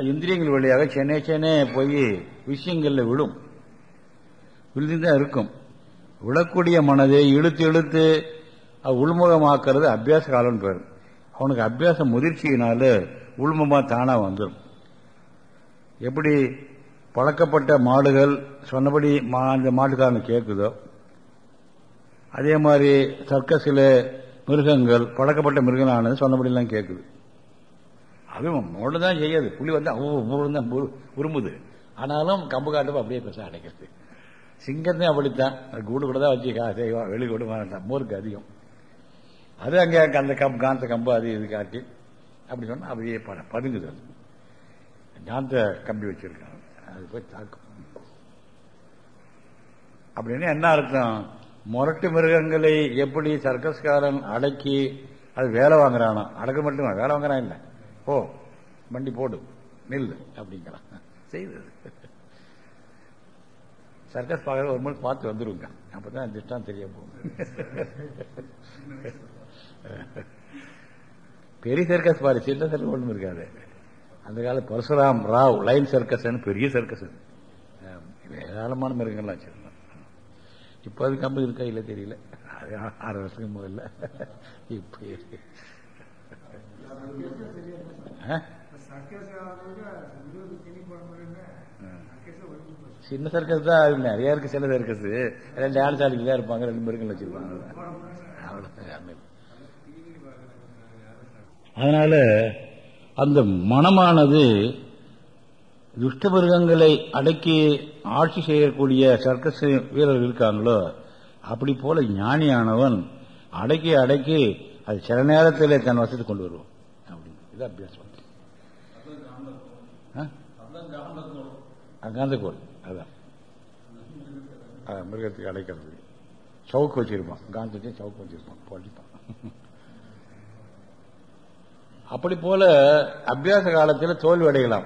இந்திரியங்கள் வழியாக சென்னை சென்னை போய் விஷயங்களில் விழும். விழுந்துதான் இருக்கும். விழக்கூடிய மனதை இழுத்து இழுத்து உள்முகமாக்குறது அபியாச காலம் பேர். அவனுக்கு அபியாச முதிர்ச்சியினால உள்முகமா தானா வந்துடும் எப்படி பழக்கப்பட்ட மாடுகள் சொன்னபடி அந்த மாட்டுக்காரன் கேட்குதோ அதே மாதிரி சர்க்கஸில் மிருகங்கள் பழக்கப்பட்ட மிருகங்களானது சொன்னபடிலாம் கேட்குது அதுவும் மோடு தான் செய்யாது. புலி வந்து அவ்வளோ தான் உரும்புது. ஆனாலும் கம்பு காட்டும் அப்படியே பேச அடைக்கிறது. சிங்கத்தையும் அப்படித்தான். கூடு கூட தான் வச்சு செய்வான் வெளி கூட மாட்டான் மோருக்கு அதிகம். அது அங்கே அந்த கம்பு காந்த கம்பு அது இது காட்டி அப்படி சொன்னால் அப்படியே பதுங்குது அது. காந்த கம்பி வச்சிருக்காங்க. அது போய் தாக்கும். அப்படின்னு என்ன அர்த்தம்? முரட்டு மிருகங்களை எப்படி சர்க்கஸ்காரன் அடக்கி அது வேலை வாங்குறானோ? அடக்க மட்டும் வேலை வாங்குறான் இல்லை. ஓ வண்டி போடு நில்லு அப்படிங்கிறான் செய்தது. சர்க்கஸ் பார்க்கற ஒரு முறை பார்த்து வந்துருங்க. அப்பதான் திட்டம் தெரிய போகும். பெரிய சர்க்கஸ் பாரு சின்ன சர்க்கஸ் ஒன்றும் இருக்காது. அந்த கால பரசுராம் ராவ் லைன் சர்க்கஸ் பெரிய சர்க்கஸ் ஏராளமான மிருகங்கள்லாம் வச்சிருந்தோம் இப்போ அது கம்பு இருக்கா இல்லை தெரியல. அது ஆறு வருஷத்துக்கு முதல்ல இப்போ சின்ன சர்க்கஸ் தான் அது நிறைய இருக்கு சில சர்க்கஸ் ரெண்டு ஆள் சாலிக்கு தான் இருப்பாங்க ரெண்டு மிருகங்கள் வச்சிருப்பாங்க. அதனால அந்த மனமானது துஷ்ட மிருகங்களை அடக்கி ஆட்சி செய்யக்கூடிய சர்க்கஸ் வீரர்கள் இருக்காங்களோ அப்படி போல ஞானியானவன் அடக்கி அடக்கி அது சில நேரத்தில் தன் வசத்துக்கு கொண்டு வருவோம் இது அபியாசம். காந்தக்கோள் அதான். மிருகத்துக்கு அடைக்கிறது. சவுக்கு வச்சிருப்பான். காந்தத்தையும் சவுக்கு வச்சிருப்பான். படிப்பான் அப்படி போல அபியாச காலத்தில் தோல்வி அடையலாம்.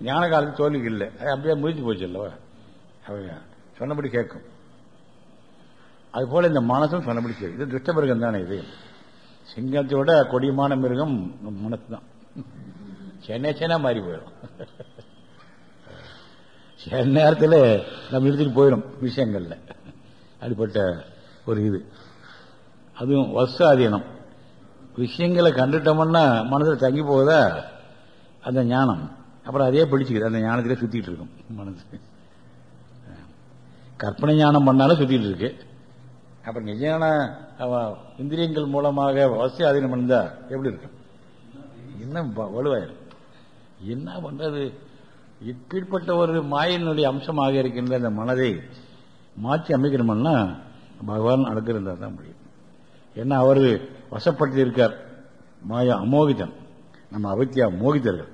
ஞான காலத்தில் தோல்வி இல்லை. அப்படியே முயற்சி போச்சு அல்லவா? அவங்க சொன்னபடி கேட்கும். அது போல இந்த மனசும் சொன்னபடி கேட்கும். இது துஷ்ட மிருகம் தானே இது. சிங்கத்தோட கொடியமான மிருகம் மனசு தான் சென்னை சென்னை மாறி போயிடும். சில நேரத்தில் நம்ம எடுத்துட்டு போயிடும் விஷயங்கள்ல. அப்படிப்பட்ட ஒரு இது. அதுவும் வசாதீனம் விஷயங்களை கண்டுட்டோம்னா மனதில் தங்கி போகுதா அந்த ஞானம். அப்புறம் அதே பிடிச்சிக்குது. அந்த ஞானத்திலே சுத்திட்டு இருக்கும் மனசு. கற்பனை ஞானம் பண்ணாலும் சுத்திட்டு இருக்கு. அப்புறம் நிஜமான இந்திரியங்கள் மூலமாக வசதி அதீனம் பண்ணிருந்தா எப்படி இருக்கும்? இன்னும் வலுவாயிரும் என்ன பண்றது? இப்படிப்பட்ட ஒரு மாயினுடைய அம்சமாக இருக்கின்ற அந்த மனதை மாற்றி அமைக்கணும்னா பகவான் அனுக்கிருந்தால் தான் முடியும். ஏன்னா அவர் வசப்படுத்தி இருக்கார் மாயா அமோகிதன். நம்ம அவித்தியா மோகிதர்கள்.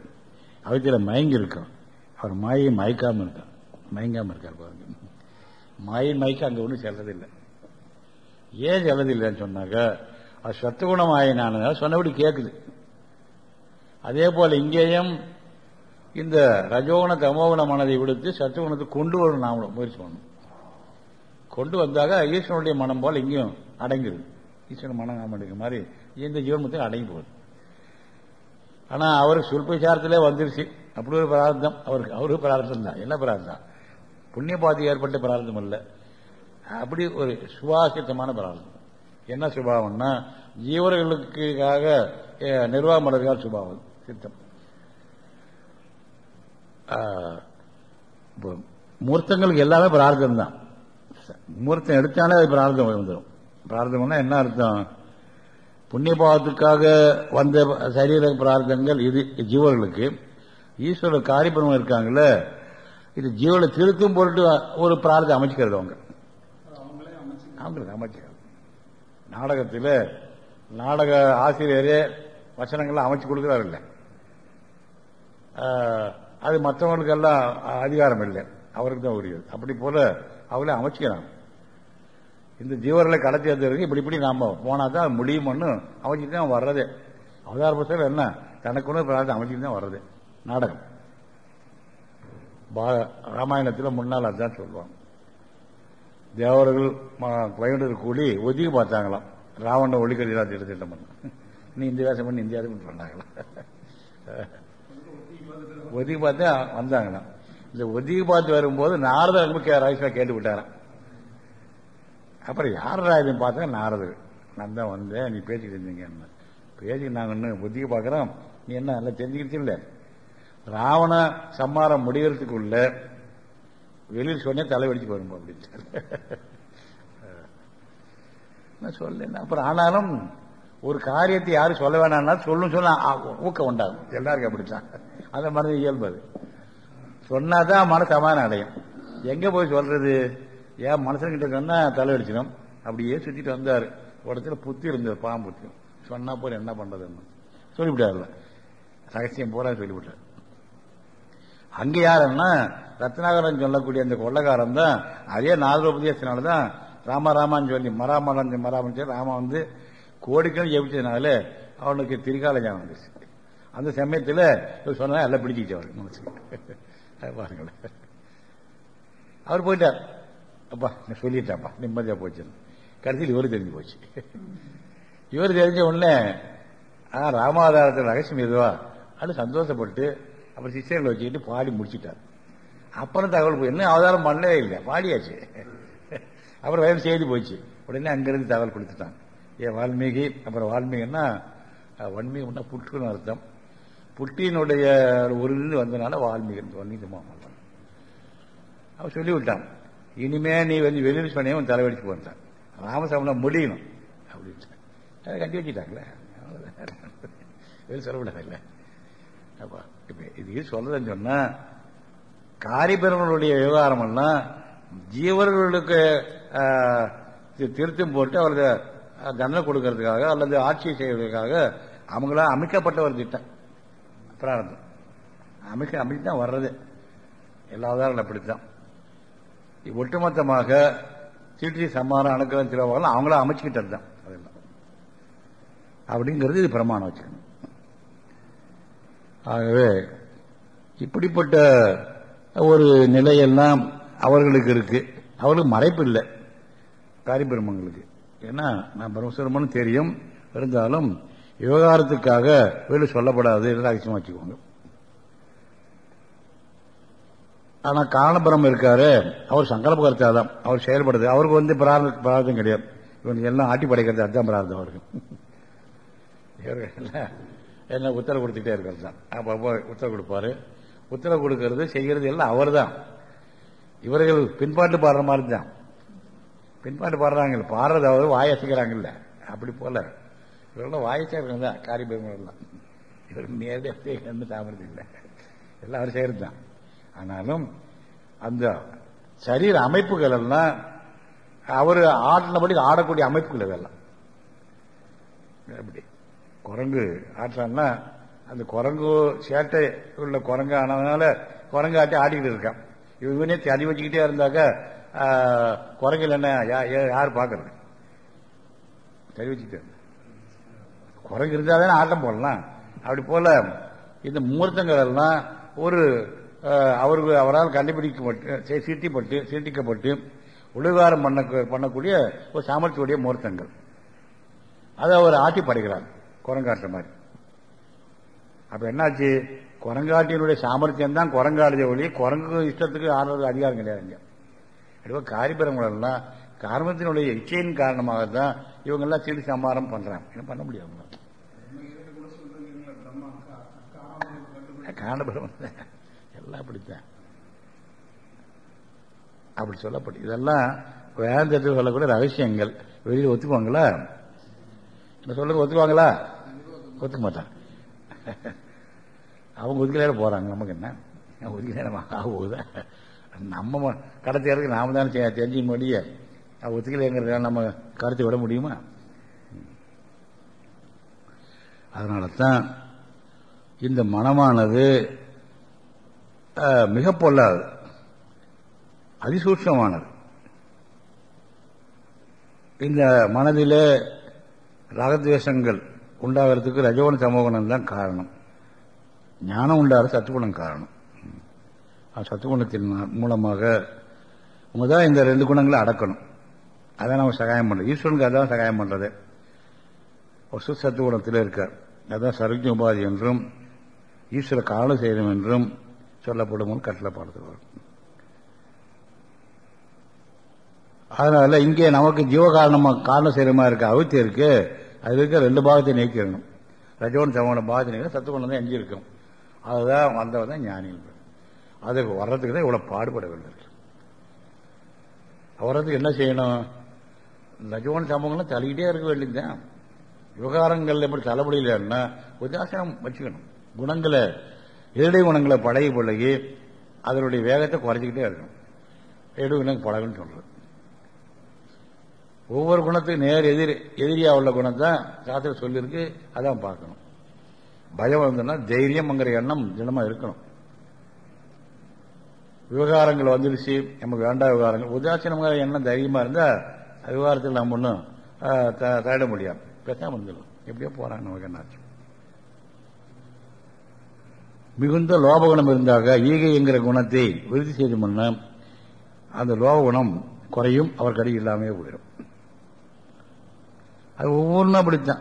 அவித்தியில மயங்கி இருக்கோம் அவர் மாயை மயக்காம இருக்கார். மயங்காம இருக்கார் பாருங்க. மாயை மயக்க அங்க ஒன்றும் செல்லதில்லை. ஏன் செல்லதில்லைன்னு சொன்னாக்க அது சத்துகுணம் ஆயினான சொன்னபடி கேட்குது அதே போல இங்கேயும் இந்த ரஜோகுண தமோகுண மனதை விடுத்து சத்துகுணத்தை கொண்டு வரணும் நாமளும் முயற்சி பண்ணணும். கொண்டு வந்தாக ஈஸ்வரனுடைய மனம் போல இங்கேயும் அடங்கிடுது ஈஸ்வரன் மனம் அடங்கிற மாதிரி இந்த ஜீவன்மத்தில் அடங்கி போகுது ஆனால் அவருக்கு சுல்பவிசாரத்திலே வந்துருச்சு. அப்படி ஒரு பிரார்த்தம். அவருக்கு அவருக்கு பிரார்த்தம் தான். என்ன பிரார்த்தம்? புண்ணிய பாதி ஏற்பட்ட பிரார்த்தம் அல்ல. அப்படி ஒரு சுபாசித்தமான பிரார்த்தம். என்ன சுபாவம்னா ஜீவர்களுக்காக நிர்வாகம் பண்ணுறதுக்காக சுபாவம். சித்தம் மூர்த்தங்களுக்கு எல்லாமே பிரார்த்தம் தான். மூர்த்தம் எடுத்தாலே அது பிரார்த்தம் வந்துடும் பிரார்த்தம்னா என்ன அர்த்தம்? புண்ணிய பாவத்துக்காக வந்த சரீர பிரார்த்தங்கள் இது ஜீவர்களுக்கு. ஈஸ்வர காரிபுரம் இருக்காங்கல்ல இது ஜீவனை திருத்தும் பொருட்டு ஒரு பிரார்த்தம் அமைச்சுக்கிறது அவங்க. அவங்களுக்கு அமைச்சுக்கிறது. நாடகத்தில் நாடக ஆசிரியரே வசனங்கள்லாம் அமைச்சு கொடுக்குறாரு இல்லை. அது மற்றவங்களுக்கெல்லாம் அதிகாரம் இல்லை அவருக்கு தான் உரியது. அப்படி போல அவளே அமைச்சிக்கலாம் இந்த ஜீவர்களை கடத்தி வந்ததுக்கு இப்படி இப்படி நாம போனால் தான் முடியும்னு அமைச்சிட்டு தான் வர்றதே. அவதார புத்தகம் என்ன? தனக்குன்னு பிரார்த்தம் அமைச்சிட்டு தான் வர்றது. நாடகம். ராமாயணத்தில் முன்னால் அதுதான் சொல்லுவாங்க தேவர்கள் வைகுண்டர் கூடி ஒதுக்கி பார்த்தாங்களாம். ராவண ஒளிக்கடிதான் திட்டம் பண்ண. நீ இந்த வேஷம் பண்ணி இந்தியாவுக்கு பண்ணாங்களா ஒதுக்கி பார்த்து வந்தாங்களாம் இந்த ஒதுக்கி பார்த்து வரும்போது நாரதர் ரகசியமா கேட்டு விட்டாராம். அப்புறம் யார் ராஜன் பார்த்தா நாரதர். நான் தான் வந்தேன் நீ பேசிக்கிட்டு இருந்தீங்க பேசி நாங்கள் இன்னும் ஒதுக்கி பார்க்குறோம் நீ என்ன நல்லா தெரிஞ்சுக்கிட்டு இல்லை? ராவண சம்மாரம் முடிகிறதுக்குள்ள வெளியில் சொன்னே தலைவடிச்சு வரும்போ அப்படின்னு நான் சொல்ல அப்புறம் ஆனாலும் ஒரு காரியத்தை யாரும் சொல்ல வேணாம்னா சொல்லும் சொல்ல ஊக்கம் உண்டாகும். எல்லாருக்கும் அப்படித்தான். அந்த மனது இயல்பது. சொன்னாதான் மன சமாதானம் அடையும். எங்க போய் சொல்றது? ஏன் மனுஷன்கிட்ட சொன்னா தலையடிச்சிடும் அப்படியே சுத்திட்டு வந்தாரு. இடத்துல புத்தி இருந்தது பாம்பு புத்தி. சொன்னா போல என்ன பண்றதுன்னு. சொல்லிவிட்டாருல. ரகசியம் பூரா சொல்லிவிட்டார். அங்க யாருன்னா ரத்னாகரன் சொல்லக்கூடிய அந்த கொள்ளக்காரன் தான் அதே நாகரோபதேசனாலதான் ராம ராமான்னு சொல்லி மராமலன் மராமன் சொல்லி ராமா வந்து கோடிக்கணும் ஜெபிச்சதுனால அவனுக்கு திரிகால ஞானம் வந்துச்சு அந்த சமயத்தில் சொன்னா எல்லாம் பிடிச்சிக்கிச்சு அவருக்கு பாருங்களேன் அவர் போயிட்டார். அப்பா நான் சொல்லிட்டேன்ப்பா. நிம்மதியா போச்சுன்னு கடைசியில் இவரு தெரிஞ்சு போச்சு. இவர் தெரிஞ்ச உடனே ஆ ராமாவதாரத்தில் ரகசியம் எதுவா? அது சந்தோஷப்பட்டு அப்புறம் சிஷ்யர்களை வச்சுக்கிட்டு பாடி முடிச்சிட்டார். அப்புறம் தகவல் போய் என்ன அவதாரம் பண்ணவே இல்லை. பாடியாச்சு. அப்புறம் வயது செய்தி போச்சு. உடனே அங்கிருந்து தகவல் கொடுத்துட்டான். ஏன் வால்மீகி அப்புறம் வால்மீகின்னா வன்மீகம்னா புற்றுன்னு அர்த்தம். புட்டியினுடைய ஒரு வந்தனால வால்மீகி வால்மீகி மாமன் அவன் சொல்லிவிட்டான் இனிமே நீ வந்து வெளியில் சொன்னே உன் தலைவடிச்சு போட்டான் ராமசாமி முடியணும் அப்படின்ட்டு. அதை கட்டி வச்சுட்டாங்களே. வெளியில் சொல்லக்கூடாதுல்ல அப்பா இப்போ இது சொல்றதுன்னு சொன்னா காரிபெருமனுடைய விவகாரம் எல்லாம் ஜீவர்களுக்கு திருத்தம் போட்டு அவருக்கு தண்டனை கொடுக்கறதுக்காக அல்லது ஆட்சி செய்வதற்காக அவங்களா அமைக்கப்பட்ட ஒரு திட்டம். பிராரம்பம் அமைக்க அமைச்சு தான் வர்றது. எல்லா உதாரணம் அப்படித்தான். ஒட்டுமொத்தமாக தீட்டி சம்மாரம் அணுக்கள் சிலவர்கள் அவங்களும் அமைச்சுக்கிட்டது தான் அதெல்லாம். அப்படிங்கிறது இது பிரமாணம் வச்சுக்கணும். ஆகவே இப்படிப்பட்ட ஒரு நிலையெல்லாம் அவர்களுக்கு இருக்கு. அவர்களுக்கு மறைப்பு இல்லை. காரிபிரமங்களுக்கு ஏன்னா நான் பிரம்மசுரமன் தெரியும். இருந்தாலும் விவகாரத்துக்காக வெளி சொல்லப்படாது ரகசியமா வச்சுக்கோங்க. ஆனா காரணபுரம் இருக்காரு அவர் சங்கல்ப கருத்தா தான் அவர் செயல்படுது. அவருக்கு வந்து பிரார்த்த பிரார்த்தம் கிடையாது. இவன் எல்லாம் ஆட்டி படைக்கிறது அதுதான் பிரார்த்தம் அவருக்கு. என்ன உத்தரவு கொடுத்துட்டே இருக்கிறது தான். அப்போ உத்தரவு கொடுப்பாரு. உத்தரவு கொடுக்கறது செய்கிறது எல்லாம் அவர் தான் இவர்கள் பின்பாட்டு பாடுற மாதிரி தான். பின்பாட்டு பாடுறாங்க பாடுறது அவர் வாயசிக்கிறாங்கல்ல அப்படி போல. இவரெல்லாம் வாயசாங்க தான் காரிபெருமெல்லாம் இவர் நேரடியாக என்ன தாமறது இல்லை. எல்லாம் அவர் செய்கிறது தான் ஆனாலும் அந்த சரீர அமைப்புகள் எல்லாம் அவர் ஆடினபடி ஆடக்கூடிய அமைப்புகள் இதெல்லாம். அப்படி. குரங்கு ஆட்டான்னா அந்த குரங்கு சேட்டை உள்ள குரங்கு ஆனதுனால குரங்கு ஆட்டி ஆடிக்கிட்டு இருக்கான். இவனே தடி வச்சுக்கிட்டே இருந்தாக்க குரங்கில் என்ன யார் பார்க்கறது தடி வச்சுக்கிட்டே குரங்கு இருந்தால் தானே ஆட்டம் போடலாம். அப்படி போல இந்த முகூர்த்தங்கள் எல்லாம் ஒரு அவருக்கு அவரால் கண்டுபிடிக்கப்பட்டு சீட்டிப்பட்டு சீட்டிக்கப்பட்டு உலகாரம் பண்ண பண்ணக்கூடிய ஒரு சாமர்த்தியுடைய முகூர்த்தங்கள் அதை அவர் ஆட்டி படுகிறார் குரங்காட்டுற மாதிரி. அப்ப என்னாச்சு? குரங்காட்டியினுடைய சாமர்த்தியம் தான் குரங்காடுதே ஒளி குரங்கு இஷ்டத்துக்கு ஆடுறது அதிகாரம் கிடையாதுங்க அதுபோல் காரிபரங்களெல்லாம் காரணத்தினுடைய இச்சையின் காரணமாக தான் இவங்கெல்லாம் சீடு சம்பாரம் பண்றாங்க. என்ன பண்ண முடியாது காண்டபுரம் எல்லாம் அப்படித்தான். அப்படி சொல்லப்படும் இதெல்லாம் வேந்தத்தில் சொல்லக்கூடிய ரகசியங்கள். வெளியில் ஒத்துக்குவாங்களா? என்ன சொல்லுங்க ஒத்துக்குவாங்களா? ஒத்துக்க மாட்டான். அவங்க ஒதுக்கலையில போறாங்க. நமக்கு என்ன? ஒதுக்கல ஆகுதா நம்ம கடத்தையாருக்கு நாம தானே தெரிஞ்சு முடிய ஒத்துக்கலைங்கிறத நம்ம கருத்து விட முடியுமா? அதனால தான் இந்த மனமானது மிக பொல்லாது. அதிசூட்சமானது. இந்த மனதிலே ராகத்வேஷங்கள் உண்டாகிறதுக்கு ரஜோகுண சமோகுணம் தான் காரணம். ஞானம் உண்டாகிற சத்துக்குணம் காரணம். சத்துக்குணத்தின் மூலமாக உங்க தான் இந்த ரெண்டு குணங்களை அடக்கணும். அதான் நம்ம சகாயம் பண்றது ஈஸ்வரனுக்கு அதான் சகாயம் பண்றது. ஒரு சுசத்துகுணத்தில் இருக்கார். அதுதான் சர்வஜ உபாதி என்றும் ஈஸ்வர கால செய்யும் என்றும் சொல்லப்படும் கட்டளை அதனால இங்கே நமக்கு ஜீவகாரணமா காரண சேரமா இருக்க அவித்தி இருக்கு. அது இருக்க ரெண்டு பாகத்தை நீக்கிடணும். ரஜோன் சமோன பாகத்தை நீக்க சத்துவம் தான் எஞ்சி இருக்கும். அதுதான் வந்தவன் தான் ஞானிகள். அதுக்கு வர்றதுக்கு தான் இவ்வளவு பாடுபட வேண்டியிருக்கு வர்றதுக்கு என்ன செய்யணும்? ரஜோன் சமூகம்லாம் தள்ளிக்கிட்டே இருக்க வேண்டியதுதான். விவகாரங்கள் எப்படி தலைமுடியலன்னா உதாசனம் வச்சுக்கணும். குணங்களை எதிரடை குணங்களை பழகி பழகி அதனுடைய வேகத்தை குறைச்சிக்கிட்டே இருக்கணும். எடுகுணம் பழகுன்னு சொல்றது. ஒவ்வொரு குணத்துக்கு நேர் எதிர் எதிரியா உள்ள குணம் தான் சாஸ்திரம் சொல்லியிருக்கு அதான் பார்க்கணும். பயம் வந்துன்னா தைரியம்ங்கிற எண்ணம் தினமா இருக்கணும். விவகாரங்கள் வந்துருச்சு நமக்கு வேண்டாம் விவகாரங்கள். உதாசீனங்கிற எண்ணம் தைரியமா இருந்தா விவகாரத்தில் நம்ம ஒன்றும் தேட முடியாது. பேசாம இருந்துடும் எப்படியோ போறாங்க நமக்கு என்னாச்சு. மிகுந்த லோபகுணம் இருந்தாக ஈகைங்கிற குணத்தை விருத்தி செய்து அந்த லோபகுணம் குறையும் அவர் கடை இல்லாமே போயிடும். அது ஒவ்வொன்றும் அப்படித்தான்.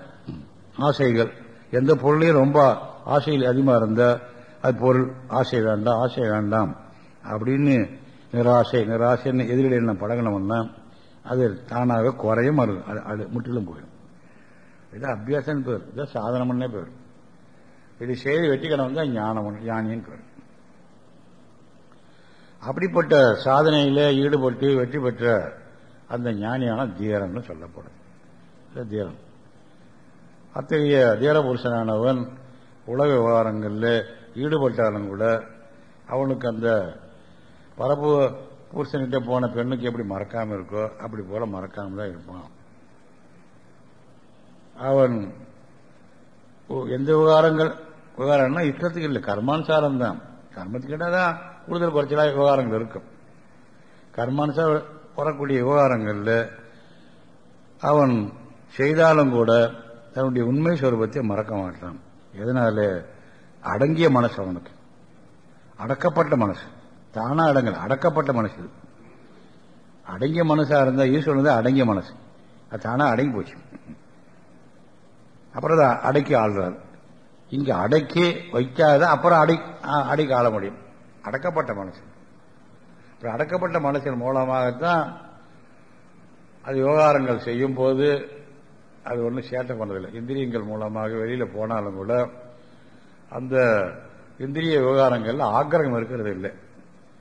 ஆசைகள். எந்த பொருளையும் ரொம்ப ஆசையில் அதிகமாக இருந்தால் அது பொருள் ஆசை வேண்டாம் ஆசை வேண்டாம் அப்படின்னு நிராசை நிராசைன்னு எதிரில் என்ன பழகினோம்னா அது தானாக குறையும் அது அது முற்றிலும் போயிடும். இதான் அபியாசம் பேர். இதான் சாதனம்னே பேர். இது செய்தி வெற்றிக்கணும் தான் ஞானம் ஞானின்னு பேர் அப்படிப்பட்ட சாதனையில ஈடுபட்டு வெற்றி பெற்ற அந்த ஞானியான தீரன்னு சொல்லப்படும். தீரன். அத்தகைய தீரபுருஷனானவன் உலக விவகாரங்களில் ஈடுபட்டாலும் கூட அவனுக்கு அந்த பரப்பு புருஷன்கிட்ட போன பெண்ணுக்கு எப்படி மறக்காமல் இருக்கோ அப்படி போல மறக்காம தான் இருப்பான். அவன் எந்த விவகாரங்கள் விவகாரம்னா இஷ்டத்துக்கு இல்லை. கர்மானுசாரம் தான் கர்மத்துக்கு தான் கூடுதல் குறைச்சலாக விவகாரங்கள் இருக்கும். கர்மானுசாரம் வரக்கூடிய விவகாரங்களில் அவன் செய்தாலும் கூட தன்னுடைய உண்மை சுரூபத்தை மறக்க மாட்டான். எதனால? அடங்கிய மனசு அவனுக்கு. அடக்கப்பட்ட மனசு. தானா அடங்கல். அடக்கப்பட்ட மனசு அடங்கிய மனசா இருந்தா ஈஸ்வரன் தான் அடங்கிய மனசு. அது தானா அடங்கி போச்சு. அப்புறம் அடக்கி ஆள்றாரு. இங்கே அடக்கி வைக்காத அப்புறம் அடை அடை ஆள முடியும். அடக்கப்பட்ட மனுஷன். அப்புறம் அடக்கப்பட்ட மனுஷன் மூலமாகத்தான் அது விவகாரங்கள் செய்யும் போது அது ஒன்றும் சேட்டை பண்ணதில்லை. இந்திரியங்கள் மூலமாக வெளியில் போனாலும் கூட அந்த இந்திரிய விவகாரங்கள்ல ஆக்கிரகம் இருக்கிறது இல்லை.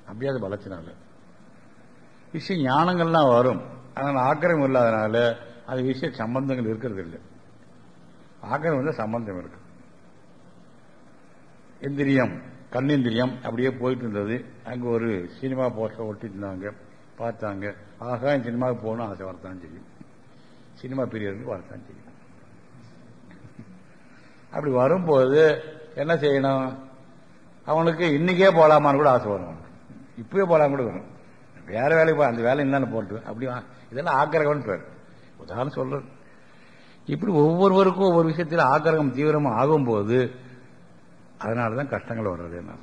அப்படியாவது பலத்தினால விஷய ஞானங்கள்லாம் வரும். ஆனால் ஆக்கிரகம் இல்லாதனால அது விஷய சம்பந்தங்கள் இருக்கிறது இல்லை. ஆக்கிரகம் வந்து சம்பந்தம் இருக்கு. இந்திரியம் கண்ணிந்திரியம் அப்படியே போயிட்டு இருந்தது அங்கே ஒரு சினிமா போஸ்டர் ஒட்டிருந்தாங்க இருந்தாங்க பார்த்தாங்க. ஆகா இந்த சினிமாவுக்கு போகணும் ஆசை வரத்தான் செய்யும். சினிமா பிரியர்களுக்கு வரத்தான் செய்யும். அப்படி வரும்போது என்ன செய்யணும்? அவனுக்கு இன்னைக்கே போகலாமான்னு கூட ஆசை வரும். அவனுக்கு இப்பவே போகலாம் கூட வரும். வேற வேலைக்கு போ அந்த வேலை என்னன்னு போட்டு அப்படி இதெல்லாம் ஆக்கிரகம்னு பேர். உதாரணம் சொல்றேன். இப்படி ஒவ்வொருவருக்கும் ஒவ்வொரு விஷயத்தில் ஆக்கிரகம் தீவிரமாக ஆகும்போது அதனால தான் கஷ்டங்கள் வர்றதுன்னு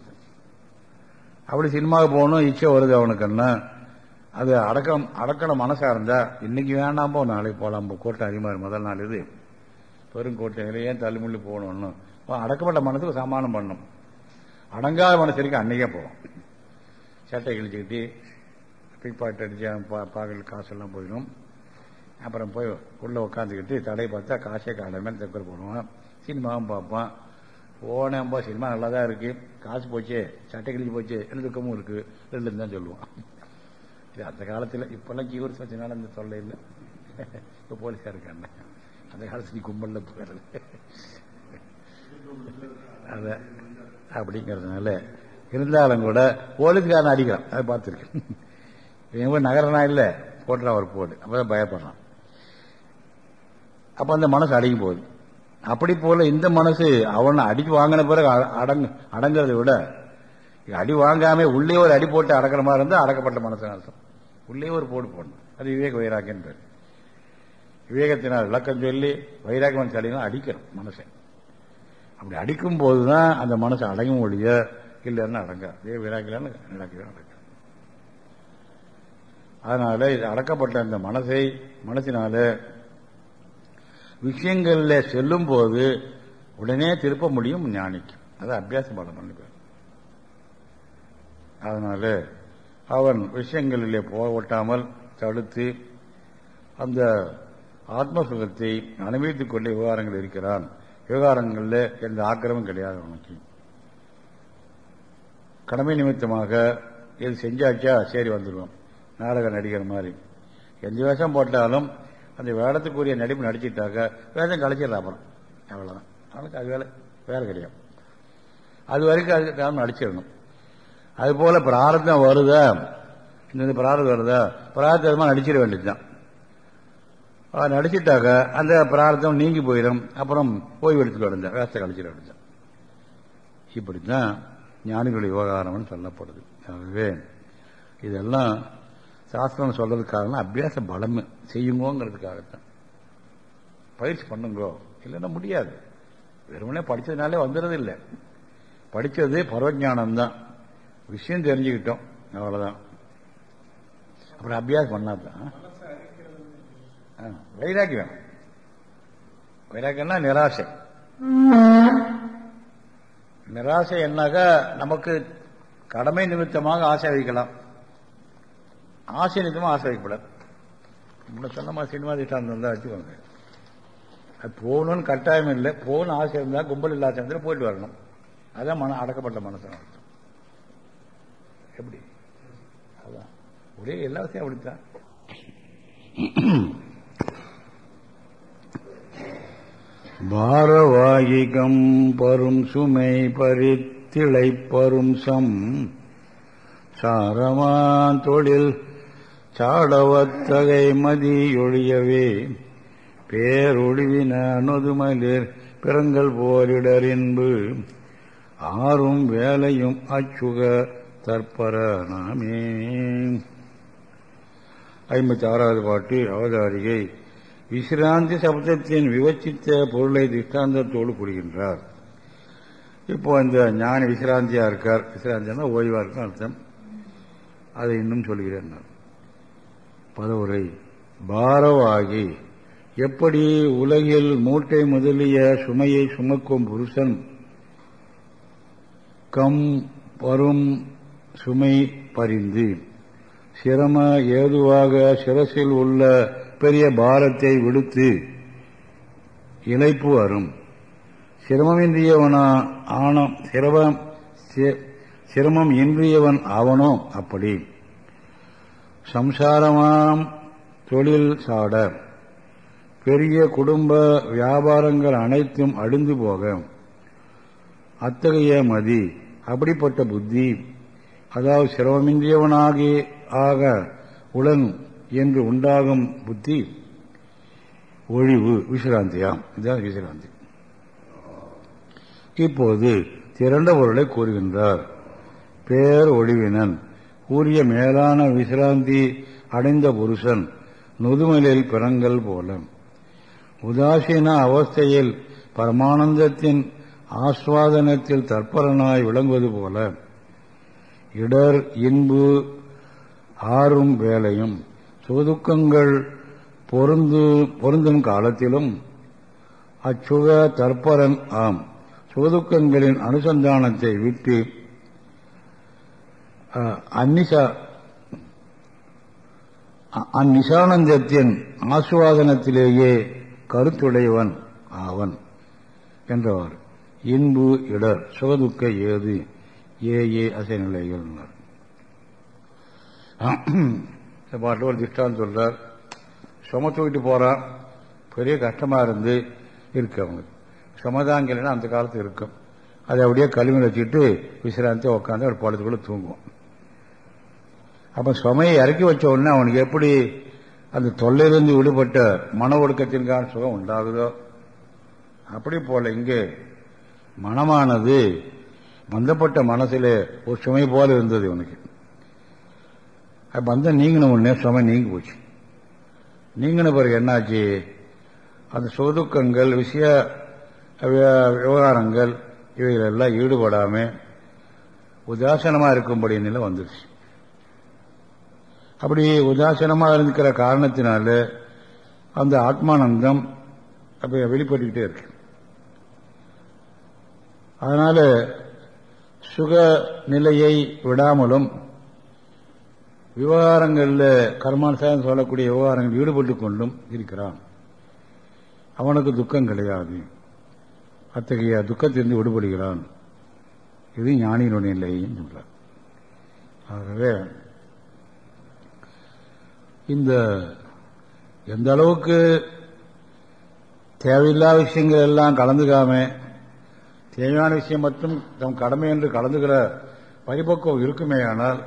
அப்படி சினிமாவுக்கு போகணும் இச்சை வருது அவனுக்குன்னா அது அடக்கம் அடக்கணும் மனசா இருந்தா இன்னைக்கு வேண்டாம் போ நாளைக்கு போகலாம் கோட்டை அதிகமாக முதல் நாள் இது. பெருங்கோட்டையில ஏன் தள்ளுமுள்ளி போகணும்னு? இப்போ அடக்கப்பட்ட மனசுக்கு சமானம் பண்ணும் அடங்காத மனசு இருக்கு அன்னைக்கே போவோம் சட்டை கிழிச்சுக்கிட்டு பிக்பாட் அடித்து அடிச்சு பாக்கெட் காசெல்லாம் போயிடும். அப்புறம் போய் உள்ள உட்காந்துக்கிட்டு தடை பார்த்தா காசே காலமே தக்கர் போடுவான். சினிமாவும் பார்ப்பான். போனேன்பா சினிமா நல்லா தான் இருக்கு. காசு போச்சு சட்டை கிழிச்சு போச்சு என்ன துக்கமும் இருக்கு. ரெண்டு தான் சொல்லுவான் இது அந்த காலத்தில் இப்பெல்லாம் ஜீவர் வச்சனால அந்த தொல்லை இல்லை. இப்போ போலீஸாக இருக்காங்க அந்த காலத்துல கும்பலில் போயிடுறது அத அப்படிங்கிறதுனால இருந்தாலும் கூட போலீஸ்காரன் அடிக்கிறான். அதை பார்த்துருக்கேன். இவன் நகரனா இல்லை போட்டுறான் ஒரு போடு. அப்பதான் பயப்படுறான். அப்போ அந்த மனசு அடங்கி போகுது. அப்படி போல இந்த மனசு அவனை அடிக்கு வாங்கின பிறகு அ- அடங்கு அடங்குறதை விட அடி வாங்காம உள்ளே ஒரு அடி போட்டு அடக்கிற மாதிரி இருந்தா அடக்கப்பட்ட மனசு அர்த்தம். உள்ளே ஒரு போடு போடணும். அது விவேக வைராக்கியம் பேர். விவேகத்தினால் விளக்கம் சொல்லி வைராக்கியம் தள்ளினா அடிக்கிறோம் மனசை. அப்படி அடிக்கும் போதுதான் அந்த மனசு அடங்கும் ஒழிய இல்லைன்னு அடங்க அதே விராக்கிலான்னு நடக்கவே நடக்கும் அதனால இது அடக்கப்பட்ட அந்த மனசை மனசினால விஷயங்களில் செல்லும் போது உடனே திருப்ப முடியும் ஞானிக்கும். அது அபியாச பலம் பேர். அதனால அவன் விஷயங்களிலே போக ஒட்டாமல் தடுத்து அந்த ஆத்மசுகத்தை அனுபவித்துக் கொண்ட விவகாரங்கள் இருக்கிறான். விவகாரங்களில் எந்த ஆக்கிரமும் கிடையாது அவனுக்கு. கடமை நிமித்தமாக இது செஞ்சாச்சா சரி வந்துடுவோம் நாடக நடிகர் மாதிரி. எந்த வேஷம் போட்டாலும் அந்த வேடத்துக்குரிய நடிப்பு நடிச்சிட்டாக்க வேஷம் கழிச்சிடலாம் அப்புறம். அவ்வளோதான் அவனுக்கு அது வேலை வேலை கிடையாது. அது வரைக்கும் அதுக்கு காரணம் நடிச்சிடணும். அது போல பிராரத்தம் வருதா? இந்த பிராரதம் வருதா? பிராரத்தமாக நடிச்சிட வேண்டியதுதான். அவர் நடிச்சிட்டாக்க அந்த பிரார்த்தம் நீங்கி போயிடும். அப்புறம் ஓய்வு எடுத்துட்டு வருந்த வேஸ்தை கழிச்சிட வேண்டியதுதான். இப்படித்தான் ஞானிகளுடைய விவகாரம்னு சொல்லப்படுது. ஆகவே இதெல்லாம் சாஸ்திரம் சொல்றதுக்கு காரணம் அபியாச பலம். செய்யுங்கோங்கிறதுக்காகத்தான். பயிற்சி பண்ணுங்கோ. இல்லைன்னா முடியாது. வெறுமனே படிச்சதுனாலே வந்துடுறது இல்லை படித்தது பரவஜானம்தான். விஷயம் தெரிஞ்சுக்கிட்டோம். அவ்வளோதான் அப்புறம் அபியாசம் பண்ணாதான் வைராக்கியம் வைராக்கியம்னா நிராசை. நிராசை என்னாக்கா நமக்கு கடமை நிமித்தமாக ஆசை வைக்கலாம். ஆசை நிமித்தமாக ஆசை வைக்கப்படாது முன்ன சொன்ன மாதிரி சினிமா திட்டம் இருந்தா வச்சுக்கோங்க. அது போகணும்னு கட்டாயம் இல்லை. போகணும் ஆசை இருந்தால் கும்பல் இல்லாத இடத்துல போயிட்டு வரணும். அதான் மன அடக்கப்பட்ட மனசு. அர்த்தம் எப்படி? அதான். ஒரே எல்லா விஷயம் அப்படித்தான். பாரவாகிகம் பரும் சுமை பரித்திளை பரும் சம் சாரமா தொழில் சாடவத்தகை மதியொழியவே. பேரொழிவின நொதுமலிர் பிறங்கள் போரிடரின்பு ஆறும் வேலையும் அச்சுக தற்பர நாமே. ஐம்பத்தி ஆறாவது பாட்டு அவதாரிகை. விசிராந்தி சப்தத்தின் விவச்சித்த பொருளை திஷ்டாந்தத்தோடு கூறுகின்றார். இப்போ இந்த ஞானி விசிராந்தியா இருக்கார். விசிராந்தியா ஓய்வா இருக்கும் அர்த்தம். அதை இன்னும் சொல்கிறேன் நான். பதவுரை பாரவாகி. எப்படி உலகில் மூட்டை முதலிய சுமையை சுமக்கும் புருஷன்? கம் வரும் சுமை பரிந்து. சிரம ஏதுவாக சிரசில் உள்ள பெரிய பாரத்தை விடுத்து இழைப்பு வரும் சிரமமின்றியவனா ஆனம் சிரமம் சிரமம் இன்றியவன் ஆவனோ? அப்படி. சம்சாரமாம் தொழில் சாட. பெரிய குடும்ப வியாபாரங்கள் அனைத்தும் அழிந்து போக. அத்தகைய மதி அப்படிப்பட்ட புத்தி அதாவது சிரமமின்றியவனாகி ஆக உடன் என்று உண்டாகும் புத்தி. ஒழிவு விசிராந்தியாம். இதுதான் விசிராந்தி. இப்போது திரண்ட பொருளை கூறுகின்றார். பேர் ஒழிவினன். கூறிய மேலான விசிராந்தி அடைந்த புருஷன் நுதுமலில் பிறங்கள் போல. உதாசீன அவஸ்தையில் பரமானந்தத்தின் ஆஸ்வாதனத்தில் தற்பரனாய் விளங்குவது போல. இடர் இன்பு ஆறும் வேலையும் சுதுக்கங்கள் பொருந்து பொருந்தும் காலத்திலும் அச்சுக தற்பரன் ஆம். சுதுக்கங்களின் அனுசந்தானத்தை விட்டு அந்நிசா அந்நிசானந்தத்தின் ஆசுவாதனத்திலேயே கருத்துடையவன் ஆவன் என்றவர். இன்பு இடர் சுகதுக்க ஏது ஏ ஏ அசை நிலைகள் இந்த பாட்டில் ஒரு திஷ்டான் சொல்றார். சும தூக்கிட்டு போறான் பெரிய கஷ்டமா இருந்து இருக்கு அவங்க. சுமதாங்கலைன்னா அந்த காலத்து இருக்கும். அதை அப்படியே கழுவி வச்சுட்டு விசிராந்தி உட்காந்து ஒரு பழத்துக்குள்ள தூங்குவோம் அப்ப சுமையை இறக்கி வச்ச உடனே அவனுக்கு எப்படி அந்த தொல்லையிலிருந்து விடுபட்ட மன ஒடுக்கத்தின்கான சுகம் உண்டாகுதோ? அப்படி போல இங்கே மனமானது பந்தப்பட்ட மனசில் ஒரு சுமை போல இருந்தது இவனுக்கு. பந்தம் நீங்கின உடனே சுமை நீங்கி போச்சு. நீங்கின பிறகு என்னாச்சு? அந்த சொதுக்கங்கள் விஷய விவகாரங்கள் இவைகளெல்லாம் ஈடுபடாமல் உதாசனமாக இருக்கும்படி நிலை வந்துருச்சு. அப்படி உதாசீனமாக இருக்கிற காரணத்தினால அந்த ஆத்மானந்தம் அப்ப வெளிப்பட்டுக்கிட்டே இருக்கு. அதனால சுக நிலையை விடாமலும் விவகாரங்களில் கர்மானுசாரம் சொல்லக்கூடிய விவகாரங்கள் ஈடுபட்டு கொண்டும் இருக்கிறான். அவனுக்கு துக்கம் கிடையாது. அத்தகைய துக்கத்திலிருந்து விடுபடுகிறான். இது ஞானியினுடைய நிலையும் சொல்றார். ஆகவே இந்த எந்த அளவுக்கு தேவையில்லாத விஷயங்கள் எல்லாம் கலந்துக்காம தேவையான விஷயம் மட்டும் தம் கடமை என்று கலந்துகிற பரிபக்குவம் இருக்குமே ஆனால்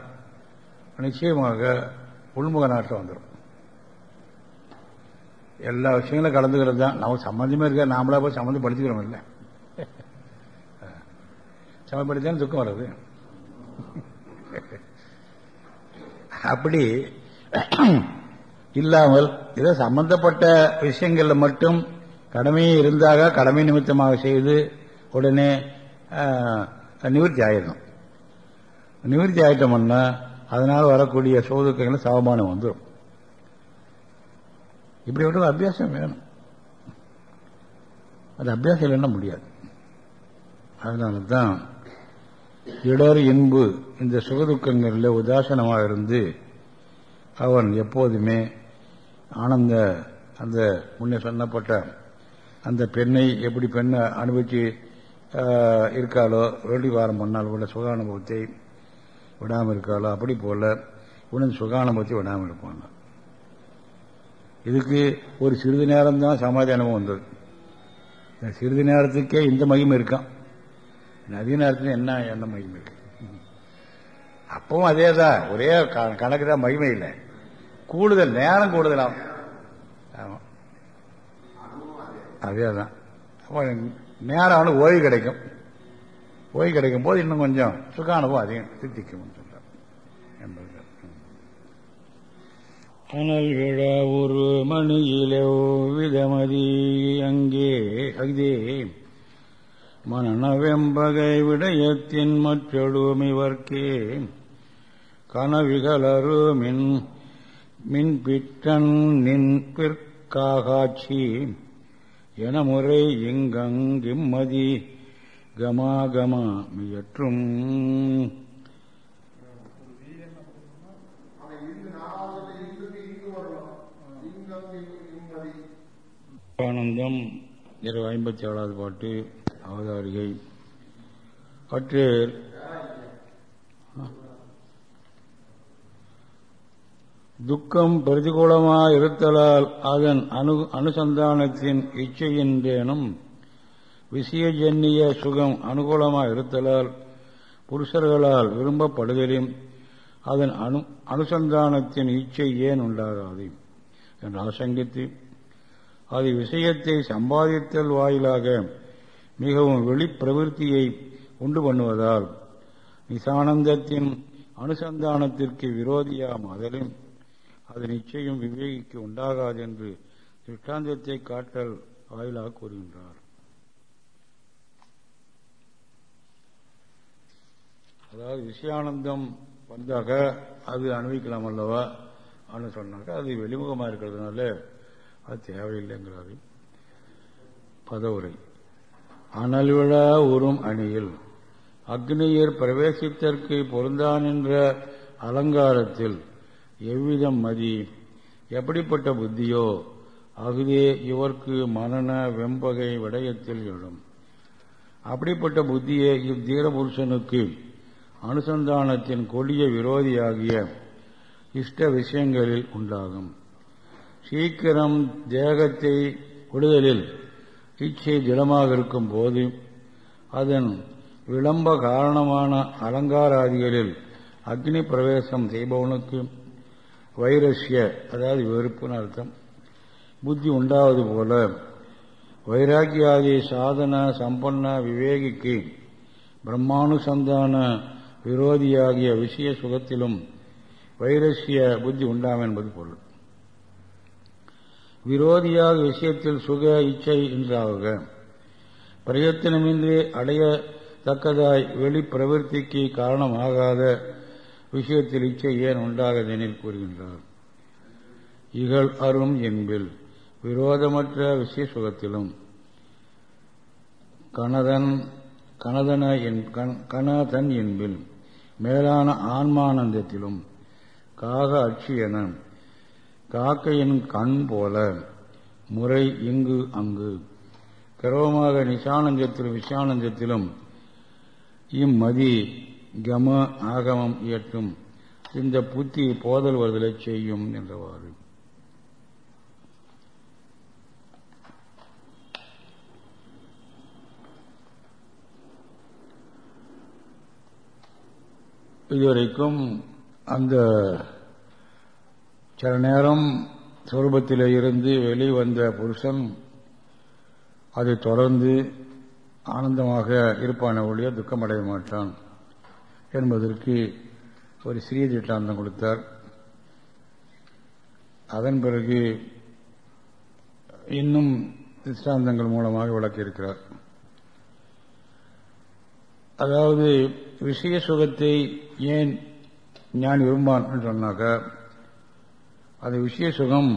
நிச்சயமாக உள்முக நாட்டம் வந்துடும் எல்லா விஷயங்களும் கலந்துக்கிறது தான். நமக்கு சம்மந்தமே இருக்க? நாமளா போய் சம்மந்தப்படுத்திக்கிறோம் இல்லை. சம்மந்தப்படுத்தான துக்கம் வர்றது அப்படி இல்லாமல் ஏதோ சம்பந்தப்பட்ட விஷயங்கள்ல மட்டும் கடமையே இருந்தாக கடமை நிமித்தமாக செய்து உடனே நிவர்த்தி ஆயிடணும். நிவர்த்தி ஆயிட்டோம்னா அதனால் வரக்கூடிய சோதுக்கங்கள் சமமானம் வந்துடும் இப்படி ஒரு அபியாசம் வேணும். அது அபியாசம் இல்லைன்னா முடியாது. அதனால தான் இடர் இன்பு இந்த சுகதுக்கங்களில் உதாசனமாக இருந்து அவன் எப்போதுமே ஆனந்த அந்த முன்னே சொன்னப்பட்ட அந்த பெண்ணை எப்படி பெண்ணை அனுபவிச்சு இருக்காளோ வேண்டி வாரம் பண்ணால் கூட சுகானுபவத்தை விடாமல் இருக்காளோ அப்படி போல இவனது சுகானுபவத்தை விடாமல் இருப்பாங்க இதுக்கு ஒரு சிறிது நேரம் தான் சமாதி அனுபவம் வந்தது. சிறிது நேரத்துக்கே இந்த மகிமை இருக்கான். அதிக நேரத்துல என்ன என்ன மகிமை இருக்கு? அப்பவும் அதே தான் ஒரே கணக்கு தான் மகிமை இல்லை. கூடுதல் நேரம் கூடுதலாகும் ஆமாம் அதே தான். நேரம் வந்து ஓய்வு கிடைக்கும். ஓய்வு கிடைக்கும் போது இன்னும் கொஞ்சம் சுகானுபவம் அதிகம் தித்திக்கும் சொல்றார் என்பது அனல் விழா ஒரு மணியிலோ விதமதி அங்கே அகதே மனநவெம்பகை விடயத்தின் மற்றொடுமிவர்க்கே கனவிகளருமின் மின்பிட்டன் நின் என முறை இங்கங்கிம்மதி கமாகமா மியற்றும். ஆனந்தம் இரவு ஐம்பத்தி ஏழாவது பாட்டு அவதாரிகை. அற்றேர் துக்கம் பிரதிகூலமாக இருத்தலால் அதன் அனு அனுசந்தானத்தின் இச்சையின்றேனும் விஷயஜன்னிய சுகம் அனுகூலமாக இருத்தலால் புருஷர்களால் விரும்பப்படுதலும் அதன் அனு அனுசந்தானத்தின் இச்சை ஏன் உண்டாகாது? என்று ஆசங்கித்து அது விஷயத்தை சம்பாதித்தல் வாயிலாக மிகவும் வெளிப்பிரவருத்தியை உண்டு பண்ணுவதால் நிசானந்தத்தின் அனுசந்தானத்திற்கு விரோதியாம் அதலும் அது நிச்சயம் விவேகிக்கு உண்டாகாது என்று திருஷ்டாந்தத்தை காட்டல் வாயிலாக கூறுகின்றார். அதாவது விஷயானந்தம் வந்தாக அது அனுபவிக்கலாம் அல்லவா அப்படின்னு சொன்னாக்க அது வெளிமுகமாக இருக்கிறதுனால அது தேவையில்லைங்கிறாரு. பதவுரை. அனல் விழா உறும் அணியில் அக்னியர் பிரவேசித்தற்கு பொருந்தான் என்ற அலங்காரத்தில் எவ்விதம் மதி? எப்படிப்பட்ட புத்தியோ? அகுதே இவர்க்கு மனன வெம்பகை விடயத்தில் எழும். அப்படிப்பட்ட புத்தியே இத்தீர புருஷனுக்கு அனுசந்தானத்தின் கொடிய விரோதியாகிய இஷ்ட விஷயங்களில் உண்டாகும். சீக்கிரம் தேகத்தை விடுதலில் இச்சை திடமாக இருக்கும் போது அதன் விளம்ப காரணமான அலங்காராதிகளில் அக்னி பிரவேசம் செய்பவனுக்கு வைரஸ்ய அதாவது வெறுப்புன்னு அர்த்தம். புத்தி உண்டாவது போல வைராக்கியாதி சாதன சம்பன்ன விவேகிக்கு பிரம்மானுசந்தான விரோதியாகிய விஷய சுகத்திலும் வைரஸ்ய புத்தி உண்டாம் என்பது பொருள். விரோதியாக விஷயத்தில் சுக இச்சை என்றாக பிரயத்தனமின்றி அடையத்தக்கதாய் வெளிப்பிரவர்த்திக்கு காரணமாகாத விஷயத்தில் இச்சை ஏன் உண்டாகதெனில் கூறுகின்றார். இகழ் அரும் என்பில் விரோதமற்ற விஷய சுகத்திலும் கணதன் கணதன கணதன் என்பில் மேலான ஆன்மானந்தத்திலும் காக அச்சு என காக்கையின் கண் போல முறை இங்கு அங்கு கிரவமாக நிசானந்தத்திலும் விஷானந்தத்திலும் இம்மதி கம ஆகமம் இயற்றும். இந்த புத்தி போதல் வருதலை செய்யும் என்றவாறு. இதுவரைக்கும் அந்த சில நேரம் சொரூபத்தில் இருந்து வெளிவந்த புருஷன் அதை தொடர்ந்து ஆனந்தமாக இருப்பான ஒழிய துக்கமடைய மாட்டான். என்பதற்கு ஒரு சிறிய திட்டாந்தம் கொடுத்தார். அதன் பிறகு இன்னும் திஷ்டாந்தங்கள் மூலமாக விளக்கியிருக்கிறார். அதாவது விஷய சுகத்தை ஏன் ஞான் விரும்பான் சொன்னாக்க அது விஷய சுகம்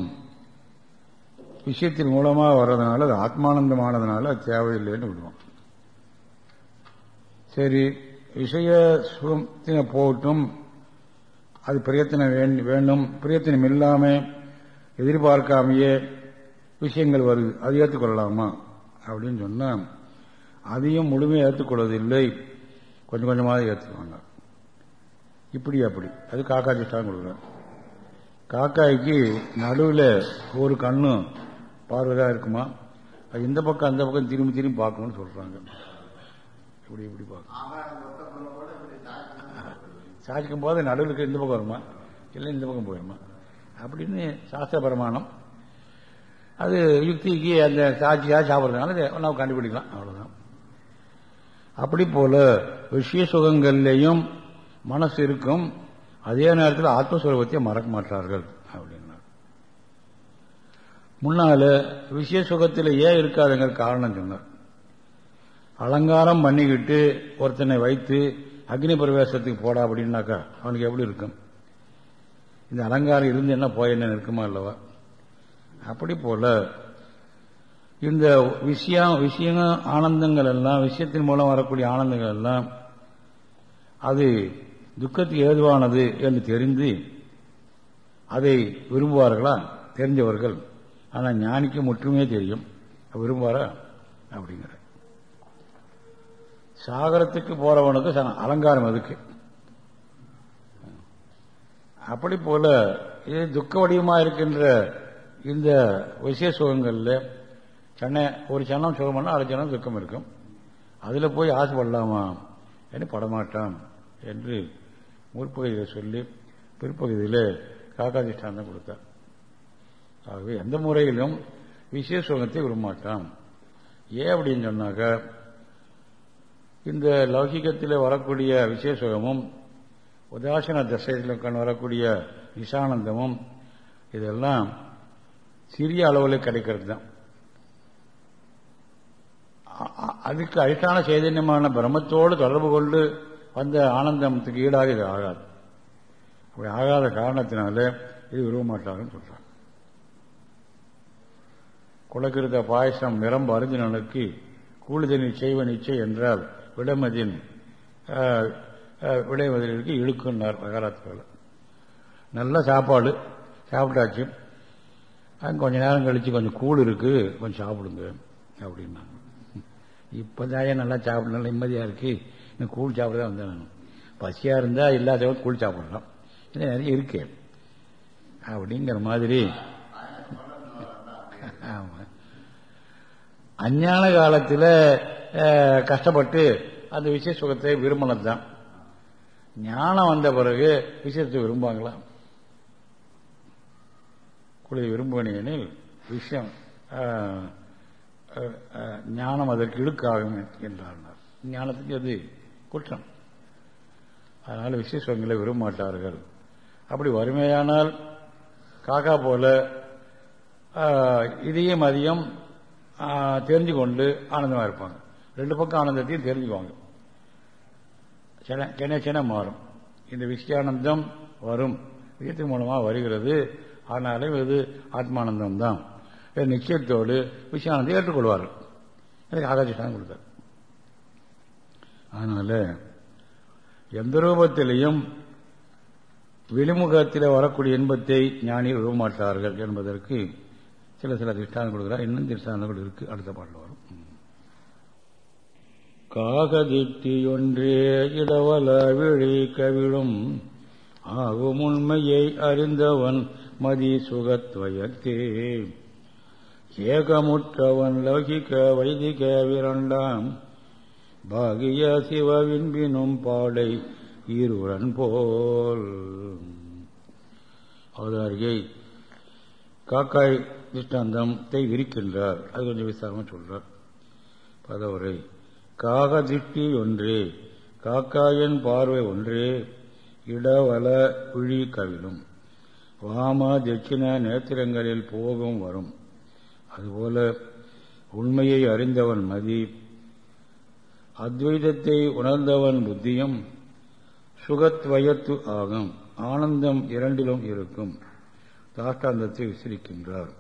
விஷயத்தின் மூலமாக வர்றதுனால அது ஆத்மானந்தமானதுனால அது தேவையில்லைன்னு விடுவோம் சரி விஷய சுகத்தின போட்டும் அது பிரயத்தனம் வேண்டும் பிரயத்தனம் இல்லாமல் எதிர்பார்க்காமையே விஷயங்கள் வருது. அது ஏற்றுக்கொள்ளலாமா? அப்படின்னு சொன்னால் அதையும் முழுமையாக ஏற்றுக்கொள்வதில்லை. கொஞ்சம் கொஞ்சமாக ஏற்றுக்குவாங்க இப்படி அப்படி. அது காக்கா சிஷ்டம் கொடுக்குறேன். காக்காய்க்கு நடுவில் ஒரு கண்ணு பார்வையாக இருக்குமா? அது இந்த பக்கம் அந்த பக்கம் திரும்பி திரும்பி பார்க்கணும்னு சொல்கிறாங்க இப்படி இப்படி பார்க்கணும் சாதிக்கும் போது நடுவில் இந்த பக்கம் வருமா? இல்லை இந்த பக்கம் போயிருமா? அப்படின்னு சாஸ்திர பிரமாணம். அது யுக்திக்கு அந்த சாட்சியாக சாப்பிட்றதுனால நம்ம கண்டுபிடிக்கலாம். அவ்வளோதான் அப்படி போல விஷய சுகங்கள்லேயும் மனசு இருக்கும். அதே நேரத்தில் ஆத்மஸ்வரூபத்தை மறக்க மாட்டார்கள் அப்படின்னா. முன்னால விஷய சுகத்தில் ஏன் இருக்காதுங்கிற காரணம் சொன்னார். அலங்காரம் பண்ணிக்கிட்டு ஒருத்தனை வைத்து அக்னி பிரவேசத்துக்கு போடா அப்படின்னாக்கா அவனுக்கு எப்படி இருக்கும்? இந்த அலங்காரம் இருந்து என்ன போய் என்ன இருக்குமா இல்லவா? அப்படி போல இந்த விஷயம் விஷயம் ஆனந்தங்கள் எல்லாம் விஷயத்தின் மூலம் வரக்கூடிய ஆனந்தங்கள் எல்லாம் அது துக்கத்துக்கு ஏதுவானது என்று தெரிந்து அதை விரும்புவார்களா? தெரிஞ்சவர்கள். ஆனால் ஞானிக்கு முற்றுமே தெரியும். விரும்புவாரா? அப்படிங்கிற சாகரத்துக்கு போறவனுக்கு அலங்காரம் அதுக்கு. அப்படி போல இது துக்க வடிவமா இருக்கின்ற இந்த விஷய சுகங்கள்ல சென்னை ஒரு சனம் சுகம் அரை சனம் துக்கம் இருக்கும். அதில் போய் ஆசைப்படலாமா? என்று படமாட்டான் என்று முற்பகுதியில் சொல்லி பிற்பகுதியில் காக்காதிஷ்டாந்தம் கொடுத்தார். ஆகவே எந்த முறையிலும் விசேஷ சுகத்தை விரும்பமாட்டான் ஏன் அப்படின்னு சொன்னாக்க இந்த லௌகிகத்தில் வரக்கூடிய விசேஷமும் சுகமும் உதாசன வரக்கூடிய நிசானந்தமும் இதெல்லாம் சிறிய அளவில் கிடைக்கிறது தான் அதுக்கு அதிஷ்டான சைதன்யமான பிரம்மத்தோடு தொடர்பு கொண்டு வந்த ஆனந்தத்துக்கு ஈடாக இது ஆகாது. அப்படி ஆகாத காரணத்தினால இது விரும்ப மாட்டாங்கன்னு சொல்றாங்க. குளக்கிருத்த பாயசம் நிரம்ப அருந்தினனுக்கு கூடுதல் நிச்சயம் நிச்சயம் என்றால் விடமதின் விடைமதிலுக்கு இழுக்குன்னார் மகாராஷ்டிராவில் நல்ல சாப்பாடு சாப்பிட்டாச்சு. அங்கே கொஞ்ச நேரம் கழிச்சு கொஞ்சம் கூழ் இருக்கு கொஞ்சம் சாப்பிடுங்க அப்படின்னா இப்போதான் நல்லா சாப்பிட நல்லா நிம்மதியாக இருக்கு. இன்னும் கூழ் சாப்பிட தான் வந்தேன் நான். பசியாக இருந்தால் இல்லாதவங்க கூழ் சாப்பிடலாம். இது நிறைய இருக்கு. அப்படிங்கிற மாதிரி. ஆமாம் அஞ்ஞான காலத்தில் கஷ்டப்பட்டு அந்த விஷய சுகத்தை விரும்பினது தான் ஞானம் வந்த பிறகு விஷயத்தை விரும்புவாங்களா? குழு விரும்புவனில் விஷயம் ஞானம் அதற்கு இழுக்காகும் என்றார் ஞானத்துக்கு அது குற்றம். அதனால் விசேஷங்களை விரும்ப மாட்டார்கள் அப்படி வறுமையானால் காக்கா போல இதையும் அதிகம் தெரிஞ்சு கொண்டு ஆனந்தமாக இருப்பாங்க. ரெண்டு பக்கம் ஆனந்தத்தையும் தெரிஞ்சுக்குவாங்க. சின்ன சின்ன மாறும். இந்த விஷயானந்தம் வரும். விஷயத்தின் மூலமாக வருகிறது. ஆனாலும் இது ஆத்மானந்தம் தான் நிச்சயத்தோடு விஷயானந்தம் ஏற்றுக்கொள்வார்கள். எனக்கு ஆகாதிஷ்டானம் கொடுத்தார். அதனால எந்த ரூபத்திலையும் வெளிமுகத்தில் வரக்கூடிய இன்பத்தை ஞானிகள் விரும்பமாட்டார்கள் என்பதற்கு சில சில திஷ்டாந்தம் கொடுக்குறார். இன்னும் திஷ்டாந்தங்கள் இருக்கு. அடுத்த பாட்டில் வரும். காகதிட்டி ஒன்றே இடவல விழி கவிழும். ஆகும் உண்மையை அறிந்தவன் மதி சுகத்வயத்தே ஏகமுற்றவன் லௌகிக வைதிக விரண்டாம். பாகிய சிவவின்பினும் பாடை ஈருடன் போல். அவதாரியை காக்காய் திஷ்டாந்தத்தை விரிக்கின்றார் அது கொஞ்சம் விசாரமா சொல்றார். பதவுரை காக திட்டி ஒன்றே காக்காயன் பார்வை ஒன்றே இடவல குழி கவிழும். வாம தட்சிண நேத்திரங்களில் போகும் வரும். அதுபோல உண்மையை அறிந்தவன் மதி அத்வைதத்தை உணர்ந்தவன் புத்தியும் சுகத்வயத்து ஆகும் ஆனந்தம் இரண்டிலும் இருக்கும். தாஷ்டாந்தத்தை விசிரிக்கின்றார்.